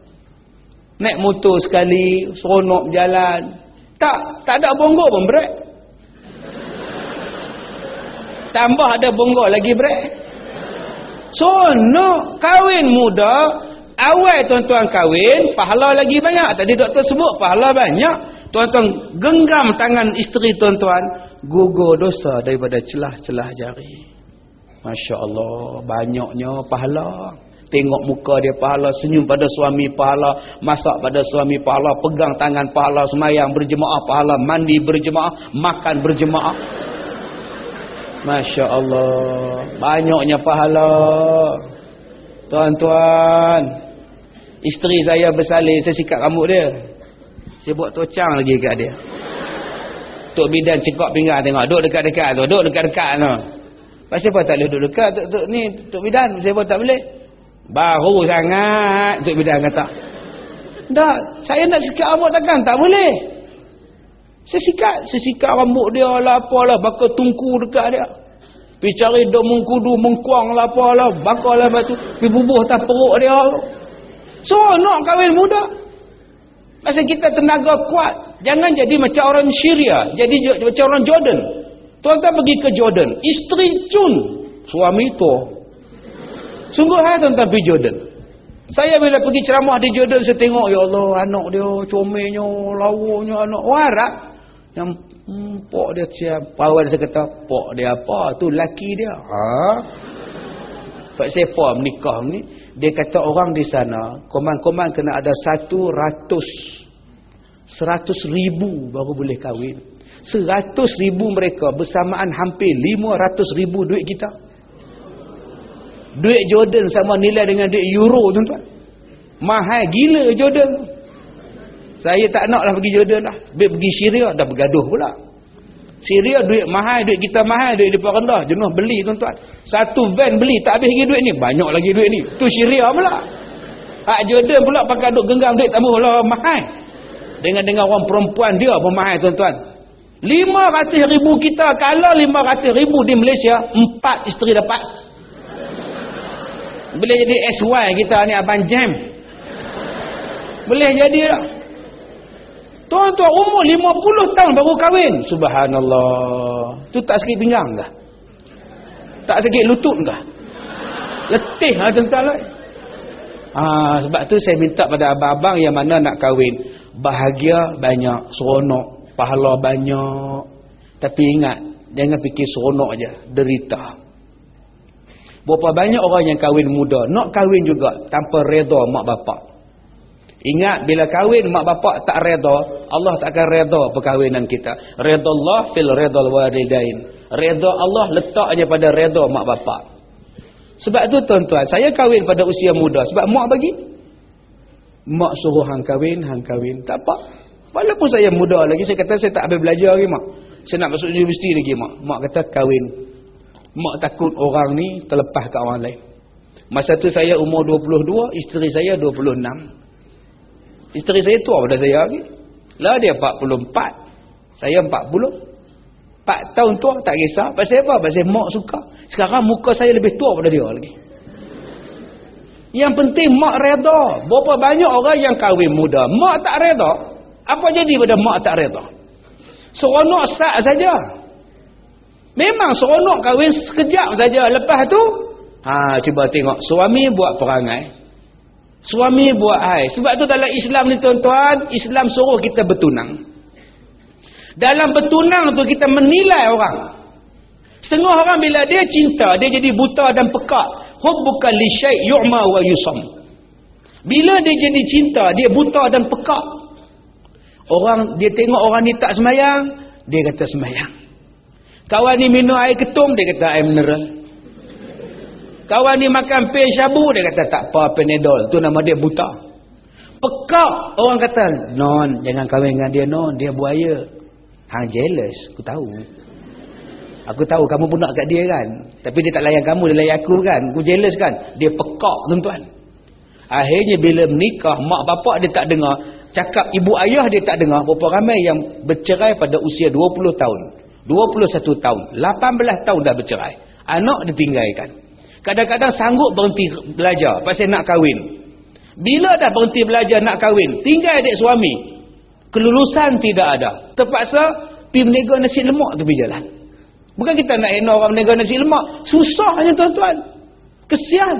Naik motor sekali, seronok jalan. Tak, tak ada bonggol pun brek. Tambah ada bonggol lagi brek. Seronok, kahwin muda. Awal tuan-tuan kahwin, pahala lagi banyak. Tadi doktor sebut pahala banyak. Tuan-tuan genggam tangan isteri tuan-tuan. Gugur dosa daripada celah-celah jari. Masya Allah, banyaknya pahala. Tengok muka dia pahala, senyum pada suami pahala, masak pada suami pahala, pegang tangan pahala, semayang berjemaah pahala, mandi berjemaah, makan berjemaah. Masya Allah, banyaknya pahala. Tuan-tuan, isteri saya bersalin, saya sikat rambut dia. Saya buat tocang lagi kat dia. Tok bidan cekak pinggang tengok, duduk dekat-dekat tu, duduk dekat-dekat tu. Pasal apa tak boleh duduk dekat tuk, tuk, ni Tok Bidan siapa tak boleh baru sangat. Tok Bidan kata. Tak saya nak sikat rambut takkan tak boleh. Saya sikat. Saya sikat rambut dia lah apalah. Bakal tungku dekat dia. Pergi cari dok mengkudu mengkuang lah apalah. Bakal lah batu pergi bubuh atas perut dia. So nak kahwin muda. Masa kita tenaga kuat jangan jadi macam orang Syria. Jadi macam orang Jordan. Tuan-tuan pergi ke Jordan. Isteri cun. Suami tu. Sungguh hai tuan-tuan pergi Jordan. Saya bila pergi ceramah di Jordan, saya tengok, Ya Allah, anak dia, comelnya, lawanya, anak warak. Yang hmm, pok dia siap. Pawal saya kata, pok dia apa? Tu laki dia. Ha? Pak siapa menikah ni? Dia kata orang di sana, koman-koman kena ada satu ratus, seratus ribu baru boleh kahwin. Seratus ribu mereka bersamaan hampir lima ratus ribu duit kita. Duit Jordan sama nilai dengan duit euro tuan-tuan. Mahal gila Jordan. Saya tak naklah pergi Jordan lah. Biar pergi Syria dah bergaduh pula. Syria duit mahal, duit kita mahal, duit di rendah. Jenuh beli tuan-tuan. Satu van beli tak habis lagi duit ni. Banyak lagi duit ni. Tu Syria pula. Hak Jordan pula pakai duk genggam duit tambah lah mahal. Dengan dengan orang perempuan dia pun mahal tuan-tuan. Lima ratus ribu kita kalau lima ratus ribu di Malaysia empat isteri dapat boleh jadi SY kita ni abang jam. Boleh jadi tuan-tuan umur lima puluh tahun baru kahwin. Subhanallah. Tu tak sakit pinggang kah tak sakit lutut kah letih lah tuan-tuan lah ha, sebab tu saya minta pada abang-abang yang mana nak kahwin. Bahagia banyak seronok pahala banyak. Tapi ingat jangan fikir seronok aja derita berapa banyak orang yang kahwin muda nak kahwin juga tanpa redha mak bapak Ingat bila kahwin mak bapak tak reda, Allah tak akan reda perkahwinan kita. Reda Allah fil redal walidain. Reda Allah letaknya pada reda mak bapak. Sebab tu tuan-tuan, saya kahwin pada usia muda sebab mak bagi. Mak suruh hang kahwin, hang kahwin. Tak apa. Walaupun saya muda lagi, saya kata saya tak habis belajar lagi mak. Saya nak masuk universiti lagi mak. Mak kata kahwin. Mak takut orang ni terlepas ke orang lain. Masa tu saya umur 22, isteri saya 26. Isteri saya tua pada saya lagi. Lah dia 44. Saya 40. 4 tahun tua tak kisah. Pasal apa? Pasal mak suka. Sekarang muka saya lebih tua pada dia lagi. Yang penting mak reda. Berapa banyak orang yang kahwin muda. Mak tak reda. Apa jadi pada mak tak reda? Seronok sat saja. Memang seronok kahwin sekejap saja. Lepas tu. Ha, cuba tengok. Suami buat perangai. Suami buat hai. Sebab tu dalam Islam ni tuan-tuan, Islam suruh kita bertunang. Dalam bertunang tu kita menilai orang. Setengah orang bila dia cinta, dia jadi buta dan pekak. Hubbuka li syai' yu'ma wa yusam. Bila dia jadi cinta, dia buta dan pekak. Orang dia tengok orang ni tak semayang, dia kata semayang. Kawan ni minum air ketum, dia kata air mineral. Kawan ni makan pil syabu, dia kata tak apa penedol. Tu nama dia buta. Pekak orang kata, non jangan kahwin dengan dia non, dia buaya. Hang jealous, aku tahu. Aku tahu kamu pun nak kat dia kan. Tapi dia tak layan kamu, dia layan aku kan. Aku jealous kan. Dia pekak tuan-tuan. Akhirnya bila menikah, mak bapak dia tak dengar. Cakap ibu ayah dia tak dengar. Berapa ramai yang bercerai pada usia 20 tahun. 21 tahun. 18 tahun dah bercerai. Anak ditinggalkan. Kadang-kadang sanggup berhenti belajar pasal nak kahwin. Bila dah berhenti belajar nak kahwin, tinggal adik suami. Kelulusan tidak ada. Terpaksa pergi menega nasi lemak tepi jalan. Bukan kita nak enak orang menega nasi lemak. Susahnya tuan-tuan. Kesian.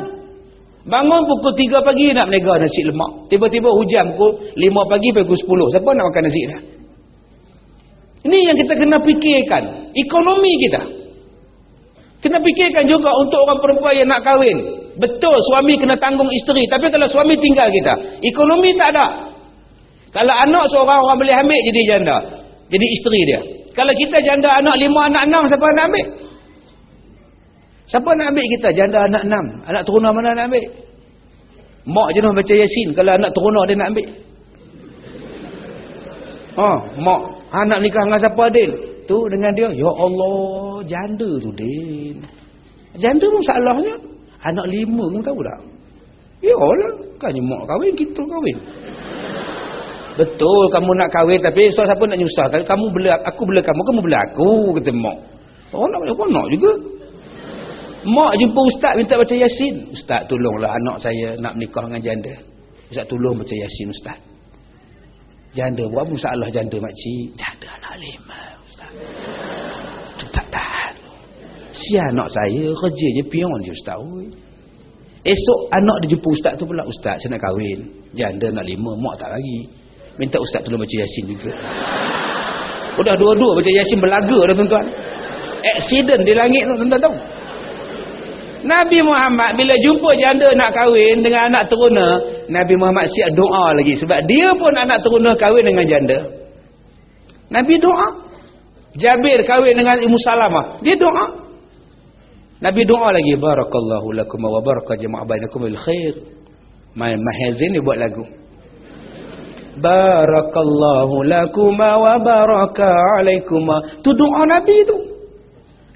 Bangun pukul 3 pagi nak menega nasi lemak. Tiba-tiba hujan pukul 5 pagi pukul 10. Siapa nak makan nasi dah? Ini yang kita kena fikirkan. Ekonomi kita. Kena fikirkan juga untuk orang perempuan yang nak kahwin. Betul suami kena tanggung isteri. Tapi kalau suami tinggal kita. Ekonomi tak ada. Kalau anak seorang orang boleh ambil jadi janda. Jadi isteri dia. Kalau kita janda anak lima, anak enam. Siapa nak ambil? Siapa nak ambil kita? Janda anak enam. Anak teruna mana nak ambil? Mak jenuh baca yasin. Kalau anak teruna dia nak ambil. Oh, mak. Anak nikah dengan siapa Adil? tu dengan dia. Ya Allah janda tu din janda pun salahnya. Anak lima pun tahu tak? Ya kan mak kahwin kita kahwin. Betul kamu nak kahwin tapi so, siapa nak nyusah? Kamu bela aku bela kamu kamu bela aku kata mak. Orang nak aku nak juga. Mak jumpa ustaz minta baca yasin. Ustaz tolonglah anak saya nak menikah dengan janda. Ustaz tolong baca yasin ustaz janda buat masalah janda makcik janda anak lima Tu tak tahan. Si anak saya kerja je pion je ustaz. Esok anak dia jumpa ustaz tu pula. Ustaz saya nak kahwin. Janda nak lima. Mak tak lagi. Minta ustaz tolong baca yasin juga. Udah dua-dua baca yasin berlaga dah tuan-tuan. Accident di langit tu tuan-tuan tahu. Nabi Muhammad bila jumpa janda nak kahwin dengan anak teruna. Nabi Muhammad siap doa lagi. Sebab dia pun anak teruna kahwin dengan janda. Nabi doa. Jabir kahwin dengan Ibu Salamah. Dia doa. Nabi doa lagi. Barakallahu lakum wa barakah jama'a bainakum bil khair. Mahazin dia buat lagu. Barakallahu lakum wa barakah alaikum. Tu doa Nabi tu.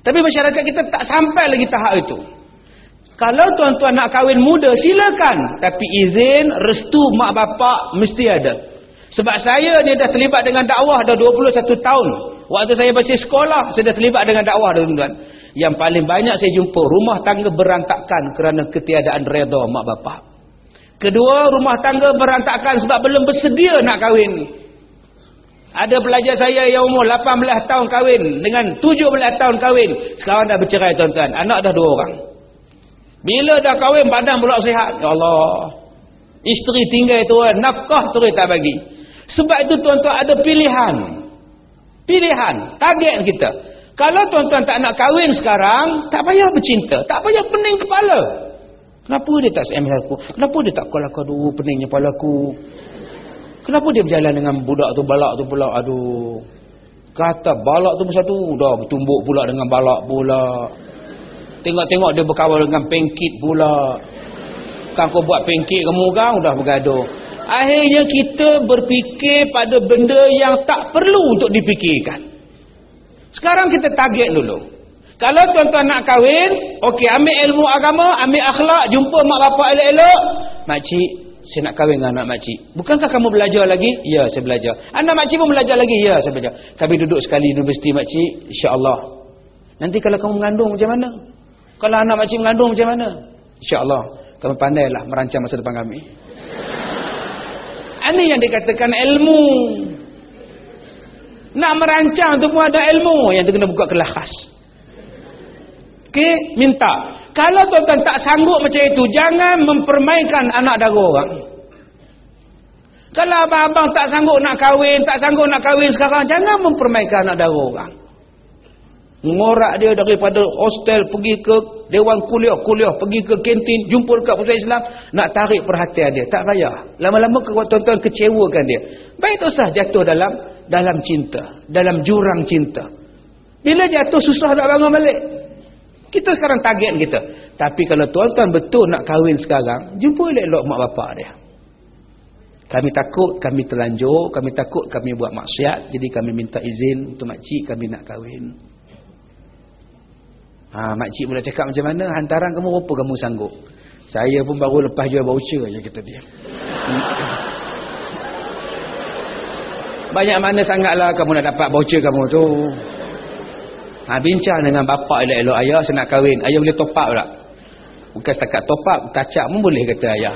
Tapi masyarakat kita tak sampai lagi tahap itu. Kalau tuan-tuan nak kahwin muda, silakan. Tapi izin, restu mak bapak mesti ada. Sebab saya ni dah terlibat dengan dakwah dah 21 tahun. Waktu saya masih sekolah, saya dah terlibat dengan dakwah tuan-tuan. Yang paling banyak saya jumpa, rumah tangga berantakan kerana ketiadaan reda mak bapak. Kedua, rumah tangga berantakan sebab belum bersedia nak kahwin. Ada pelajar saya yang umur 18 tahun kahwin dengan 17 tahun kahwin. Sekarang dah bercerai tuan-tuan. Anak dah dua orang. Bila dah kahwin, badan pula sihat. Ya Allah. Isteri tinggal tu, nafkah tu tak bagi. Sebab itu tuan-tuan ada pilihan. Pilihan, target kita. Kalau tuan-tuan tak nak kahwin sekarang, tak payah bercinta. Tak payah pening kepala. Kenapa dia tak SMS aku? Kenapa dia tak call aku? Aduh, peningnya kepala aku. Kenapa dia berjalan dengan budak tu balak tu pula? Aduh. Kata balak tu satu dah bertumbuk pula dengan balak pula. Tengok-tengok dia berkawal dengan pengkit pula. Kan kau buat pengkit kamu kan dah bergaduh. Akhirnya kita berfikir pada benda yang tak perlu untuk dipikirkan. Sekarang kita target dulu. Kalau tuan-tuan nak kahwin, okey ambil ilmu agama, ambil akhlak, jumpa mak bapak elok-elok. Makcik, saya nak kahwin dengan anak makcik. Bukankah kamu belajar lagi? Ya, saya belajar. Anak makcik pun belajar lagi? Ya, saya belajar. Kami duduk sekali di universiti makcik, insya-Allah. Nanti kalau kamu mengandung macam mana? Kalau anak makcik mengandung macam mana? Insya-Allah, kami pandailah merancang masa depan kami. Ini yang dikatakan ilmu. Nak merancang tu pun ada ilmu yang tu kena buka kelas khas. Okey, minta. Kalau tuan-tuan tak sanggup macam itu, jangan mempermainkan anak dara orang. Kalau abang-abang tak sanggup nak kahwin, tak sanggup nak kahwin sekarang, jangan mempermainkan anak dara orang. Mengorak dia daripada hostel pergi ke dewan kuliah-kuliah, pergi ke kantin, jumpa dekat pusat Islam, nak tarik perhatian dia. Tak payah. Lama-lama tuan-tuan kecewakan dia. Baik tu sah jatuh dalam dalam cinta, dalam jurang cinta. Bila jatuh susah nak bangun balik. Kita sekarang target kita. Tapi kalau tuan-tuan betul nak kahwin sekarang, jumpa elok-elok mak bapak dia. Kami takut, kami terlanjur, kami takut kami buat maksiat, jadi kami minta izin untuk makcik kami nak kahwin. Ha, makcik boleh cakap macam mana, hantaran kamu apa kamu sanggup? Saya pun baru lepas jual voucher je kata dia. Banyak mana sangatlah kamu nak dapat voucher kamu tu. Ha, bincang dengan bapak elok-elok ayah saya nak kahwin. Ayah boleh top up tak? Bukan setakat top up, tacap pun boleh kata ayah.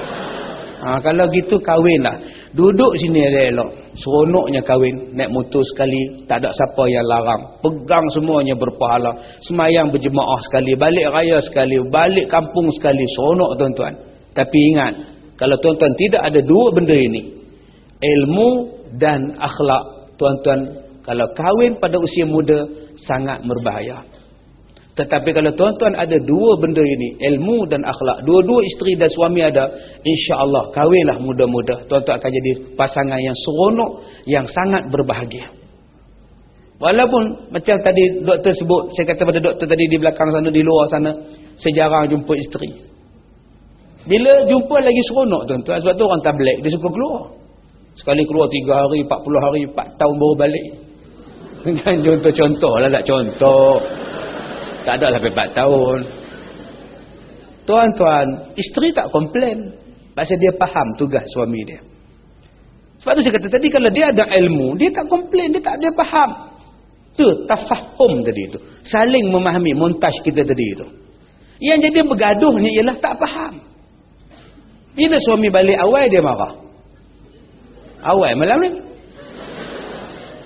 Ha, kalau gitu kahwin lah. Duduk sini elok-elok. Seronoknya kahwin. Naik motor sekali. Tak ada siapa yang larang. Pegang semuanya berpahala. Semayang berjemaah sekali. Balik raya sekali. Balik kampung sekali. Seronok tuan-tuan. Tapi ingat. Kalau tuan-tuan tidak ada dua benda ini. Ilmu dan akhlak. Tuan-tuan. Kalau kahwin pada usia muda sangat berbahaya. Tetapi kalau tuan-tuan ada dua benda ini, ilmu dan akhlak, dua-dua isteri dan suami ada, insya-Allah kahwinlah muda-muda. Tuan-tuan akan jadi pasangan yang seronok, yang sangat berbahagia. Walaupun macam tadi doktor sebut, saya kata pada doktor tadi di belakang sana, di luar sana, saya jarang jumpa isteri. Bila jumpa lagi seronok tuan-tuan, sebab tu orang tablet, dia suka keluar. Sekali keluar tiga hari, empat puluh hari, empat tahun baru balik. Kan contoh-contoh lah tak contoh. Tak ada sampai 4 tahun. Tuan-tuan, isteri tak komplain. Pasal dia faham tugas suami dia. Sebab tu saya kata tadi kalau dia ada ilmu, dia tak komplain, dia tak dia faham. Tu tafahum tadi itu. Saling memahami montaj kita tadi itu. Yang jadi bergaduh ni ialah tak faham. Bila suami balik awal dia marah. Awal malam ni.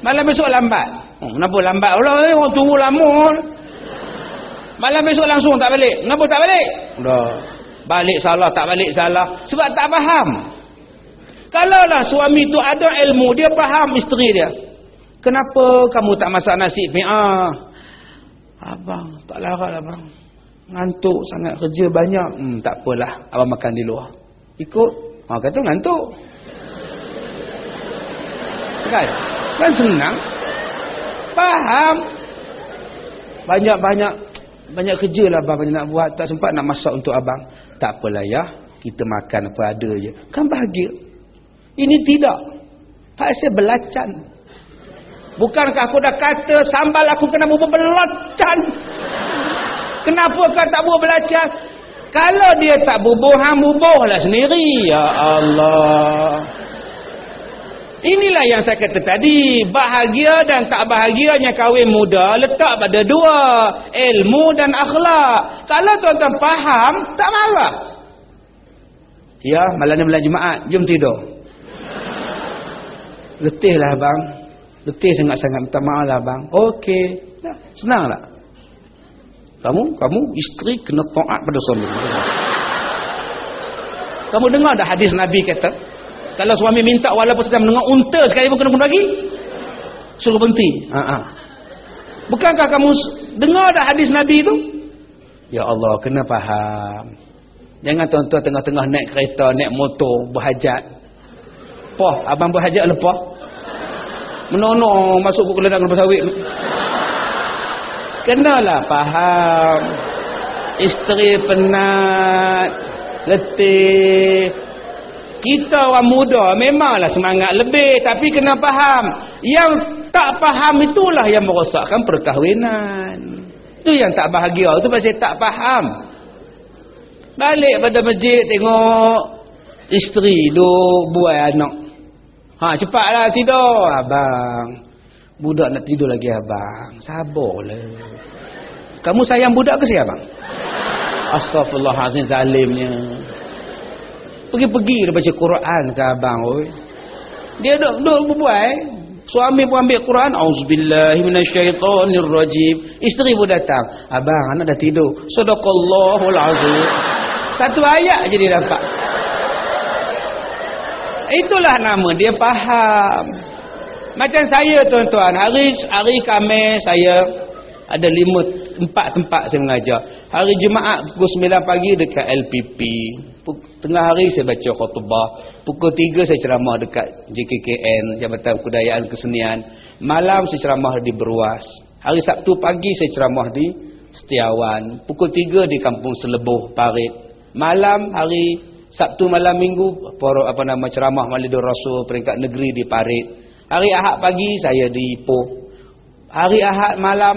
Malam besok lambat. Oh, kenapa lambat pula ni? Orang tunggu lama. Malam besok langsung tak balik. Kenapa tak balik? Dah. Balik salah, tak balik salah. Sebab tak faham. Kalaulah suami tu ada ilmu, dia faham isteri dia. Kenapa kamu tak masak nasi? Ah. Abang, tak larat abang. Ngantuk sangat kerja banyak. Hmm, tak apalah. Abang makan di luar. Ikut. Ha, kata ngantuk. Kan? Kan senang faham banyak-banyak banyak kerja lah abang banyak nak buat. Tak sempat nak masak untuk abang. Tak apalah ya kita makan apa ada je. Kan bahagia. Ini tidak. Pasal belacan. Bukankah aku dah kata sambal aku kena bubuh belacan. Kenapa kau tak bubuh belacan? Kalau dia tak bubuh hang bubuh lah sendiri. Ya Allah Inilah yang saya kata tadi. Bahagia dan tak bahagianya kahwin muda letak pada dua. Ilmu dan akhlak. Kalau tuan-tuan faham, tak marah. Ya, malam ni bulan Jumaat. Jom tidur. Letih lah bang. Letih sangat-sangat. Minta maaf lah bang. Okey. Ya, senang tak? Kamu, kamu isteri kena taat pada suami. Kamu dengar dah hadis Nabi kata, kalau suami minta walaupun sedang mendengar unta sekali pun kena bagi. Suruh berhenti. Ha -ha. Bukankah kamu dengar dah hadis Nabi itu? Ya Allah, kena faham. Jangan tuan-tuan tengah-tengah naik kereta, naik motor, berhajat. Pah, abang berhajat lepas. Menonong masuk ke ladang kelapa sawit. Kenalah faham. Isteri penat, letih. Kita orang muda memanglah semangat lebih tapi kena faham. Yang tak faham itulah yang merosakkan perkahwinan. Itu yang tak bahagia. Itu pasal tak faham. Balik pada masjid tengok isteri duk buat anak. Ha cepatlah tidur abang. Budak nak tidur lagi abang. Sabarlah. Kamu sayang budak ke siapa abang? Astagfirullahalazim zalimnya. Pergi-pergi dia baca Quran ke abang oi. Dia duk duk berbual Suami pun ambil Quran, auzubillahi minasyaitonirrajim. Isteri pun datang, abang anak dah tidur. Sadaqallahul azim. Satu ayat je dia dapat. Itulah nama dia faham. Macam saya tuan-tuan, hari hari Khamis saya ada lima empat tempat saya mengajar. Hari Jumaat pukul 9 pagi dekat LPP. Tengah hari saya baca khutbah. Pukul 3 saya ceramah dekat JKKN, Jabatan Kebudayaan Kesenian. Malam saya ceramah di Beruas. Hari Sabtu pagi saya ceramah di Setiawan. Pukul 3 di Kampung Selebuh, Parit. Malam hari Sabtu malam Minggu apa nama ceramah Malidur Rasul peringkat negeri di Parit. Hari Ahad pagi saya di Ipoh. Hari Ahad malam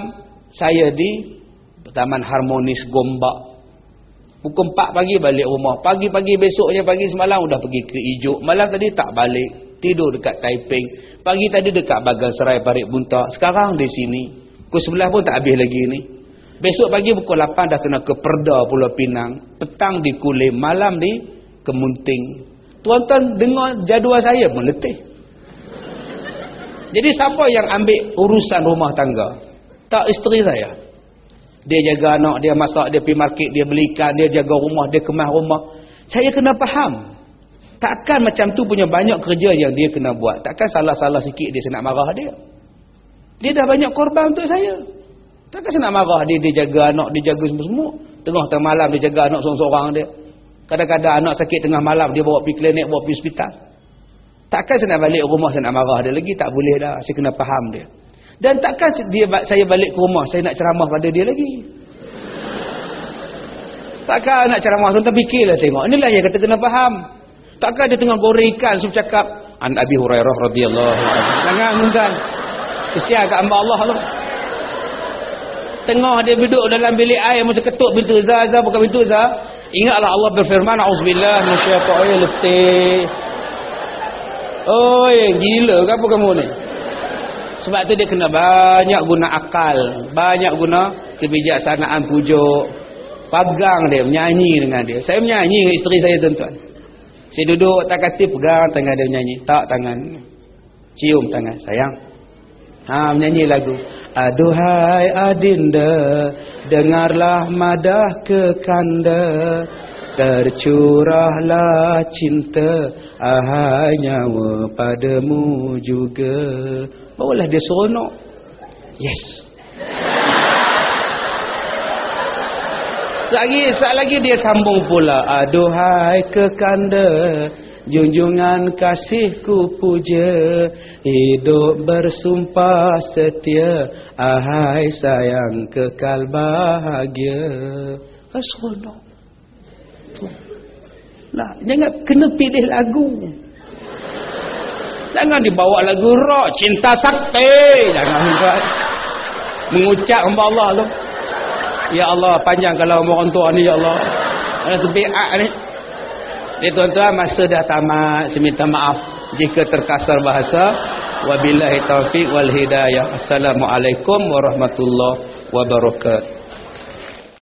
saya di Taman Harmonis Gombak Pukul 4 pagi balik rumah. Pagi-pagi besoknya pagi semalam sudah pergi ke Ijuk. Malam tadi tak balik. Tidur dekat Taiping. Pagi tadi dekat Bagan Serai Parit Bunta. Sekarang di sini. Pukul 11 pun tak habis lagi ni. Besok pagi pukul 8 dah kena ke Perda Pulau Pinang. Petang di Kulim. Malam di Kemunting. Tuan-tuan dengar jadual saya pun letih. Jadi siapa yang ambil urusan rumah tangga? Tak isteri saya. Dia jaga anak, dia masak, dia pergi market, dia belikan, dia jaga rumah, dia kemas rumah. Saya kena faham. Takkan macam tu punya banyak kerja yang dia kena buat. Takkan salah-salah sikit dia nak marah dia. Dia dah banyak korban untuk saya. Takkan saya nak marah dia, dia jaga anak, dia jaga semua-semua. Tengah-tengah malam dia jaga anak seorang-seorang dia. Kadang-kadang anak sakit tengah malam dia bawa pergi klinik, bawa pergi hospital. Takkan saya nak balik rumah saya nak marah dia lagi. Tak boleh dah. Saya kena faham dia. Dan takkan dia saya balik ke rumah, saya nak ceramah pada dia lagi. Takkan nak ceramah, tuan-tuan fikirlah tengok. Inilah yang kata kena faham. Takkan dia tengah goreng ikan, saya cakap, An Abi Hurairah radhiyallahu anhu. Jangan tuan. Kesian kat hamba Allah tu. Tengah dia duduk dalam bilik air masa ketuk pintu Zah, Zah buka pintu Zah. Ingatlah Allah berfirman, Auzubillah minasyaitonir letih. Oh, gila ke apa kamu ni? Sebab tu dia kena banyak guna akal. Banyak guna kebijaksanaan pujuk. Pegang dia, menyanyi dengan dia. Saya menyanyi dengan isteri saya tuan-tuan. Saya duduk tak kata pegang tangan dia menyanyi. Tak tangan. Cium tangan. Sayang. Ha, menyanyi lagu. Aduhai adinda, dengarlah madah kekanda. Tercurahlah cinta, ahai nyawa padamu juga. Barulah dia seronok. Yes. Lagi, saat lagi dia sambung pula. Aduhai kekanda, junjungan kasihku puja. Hidup bersumpah setia, ahai sayang kekal bahagia. Seronok. Nah, jangan kena pilih lagu. Jangan dibawa lagu rock, cinta sakti. Jangan buat. Mengucap hamba Allah tu. Ya Allah, panjang kalau orang tua ni, Ya Allah. Ada tebiak ni. Ni tuan-tuan, masa dah tamat. Saya minta maaf jika terkasar bahasa. Wabillahi taufiq wal hidayah. Assalamualaikum warahmatullahi wabarakatuh.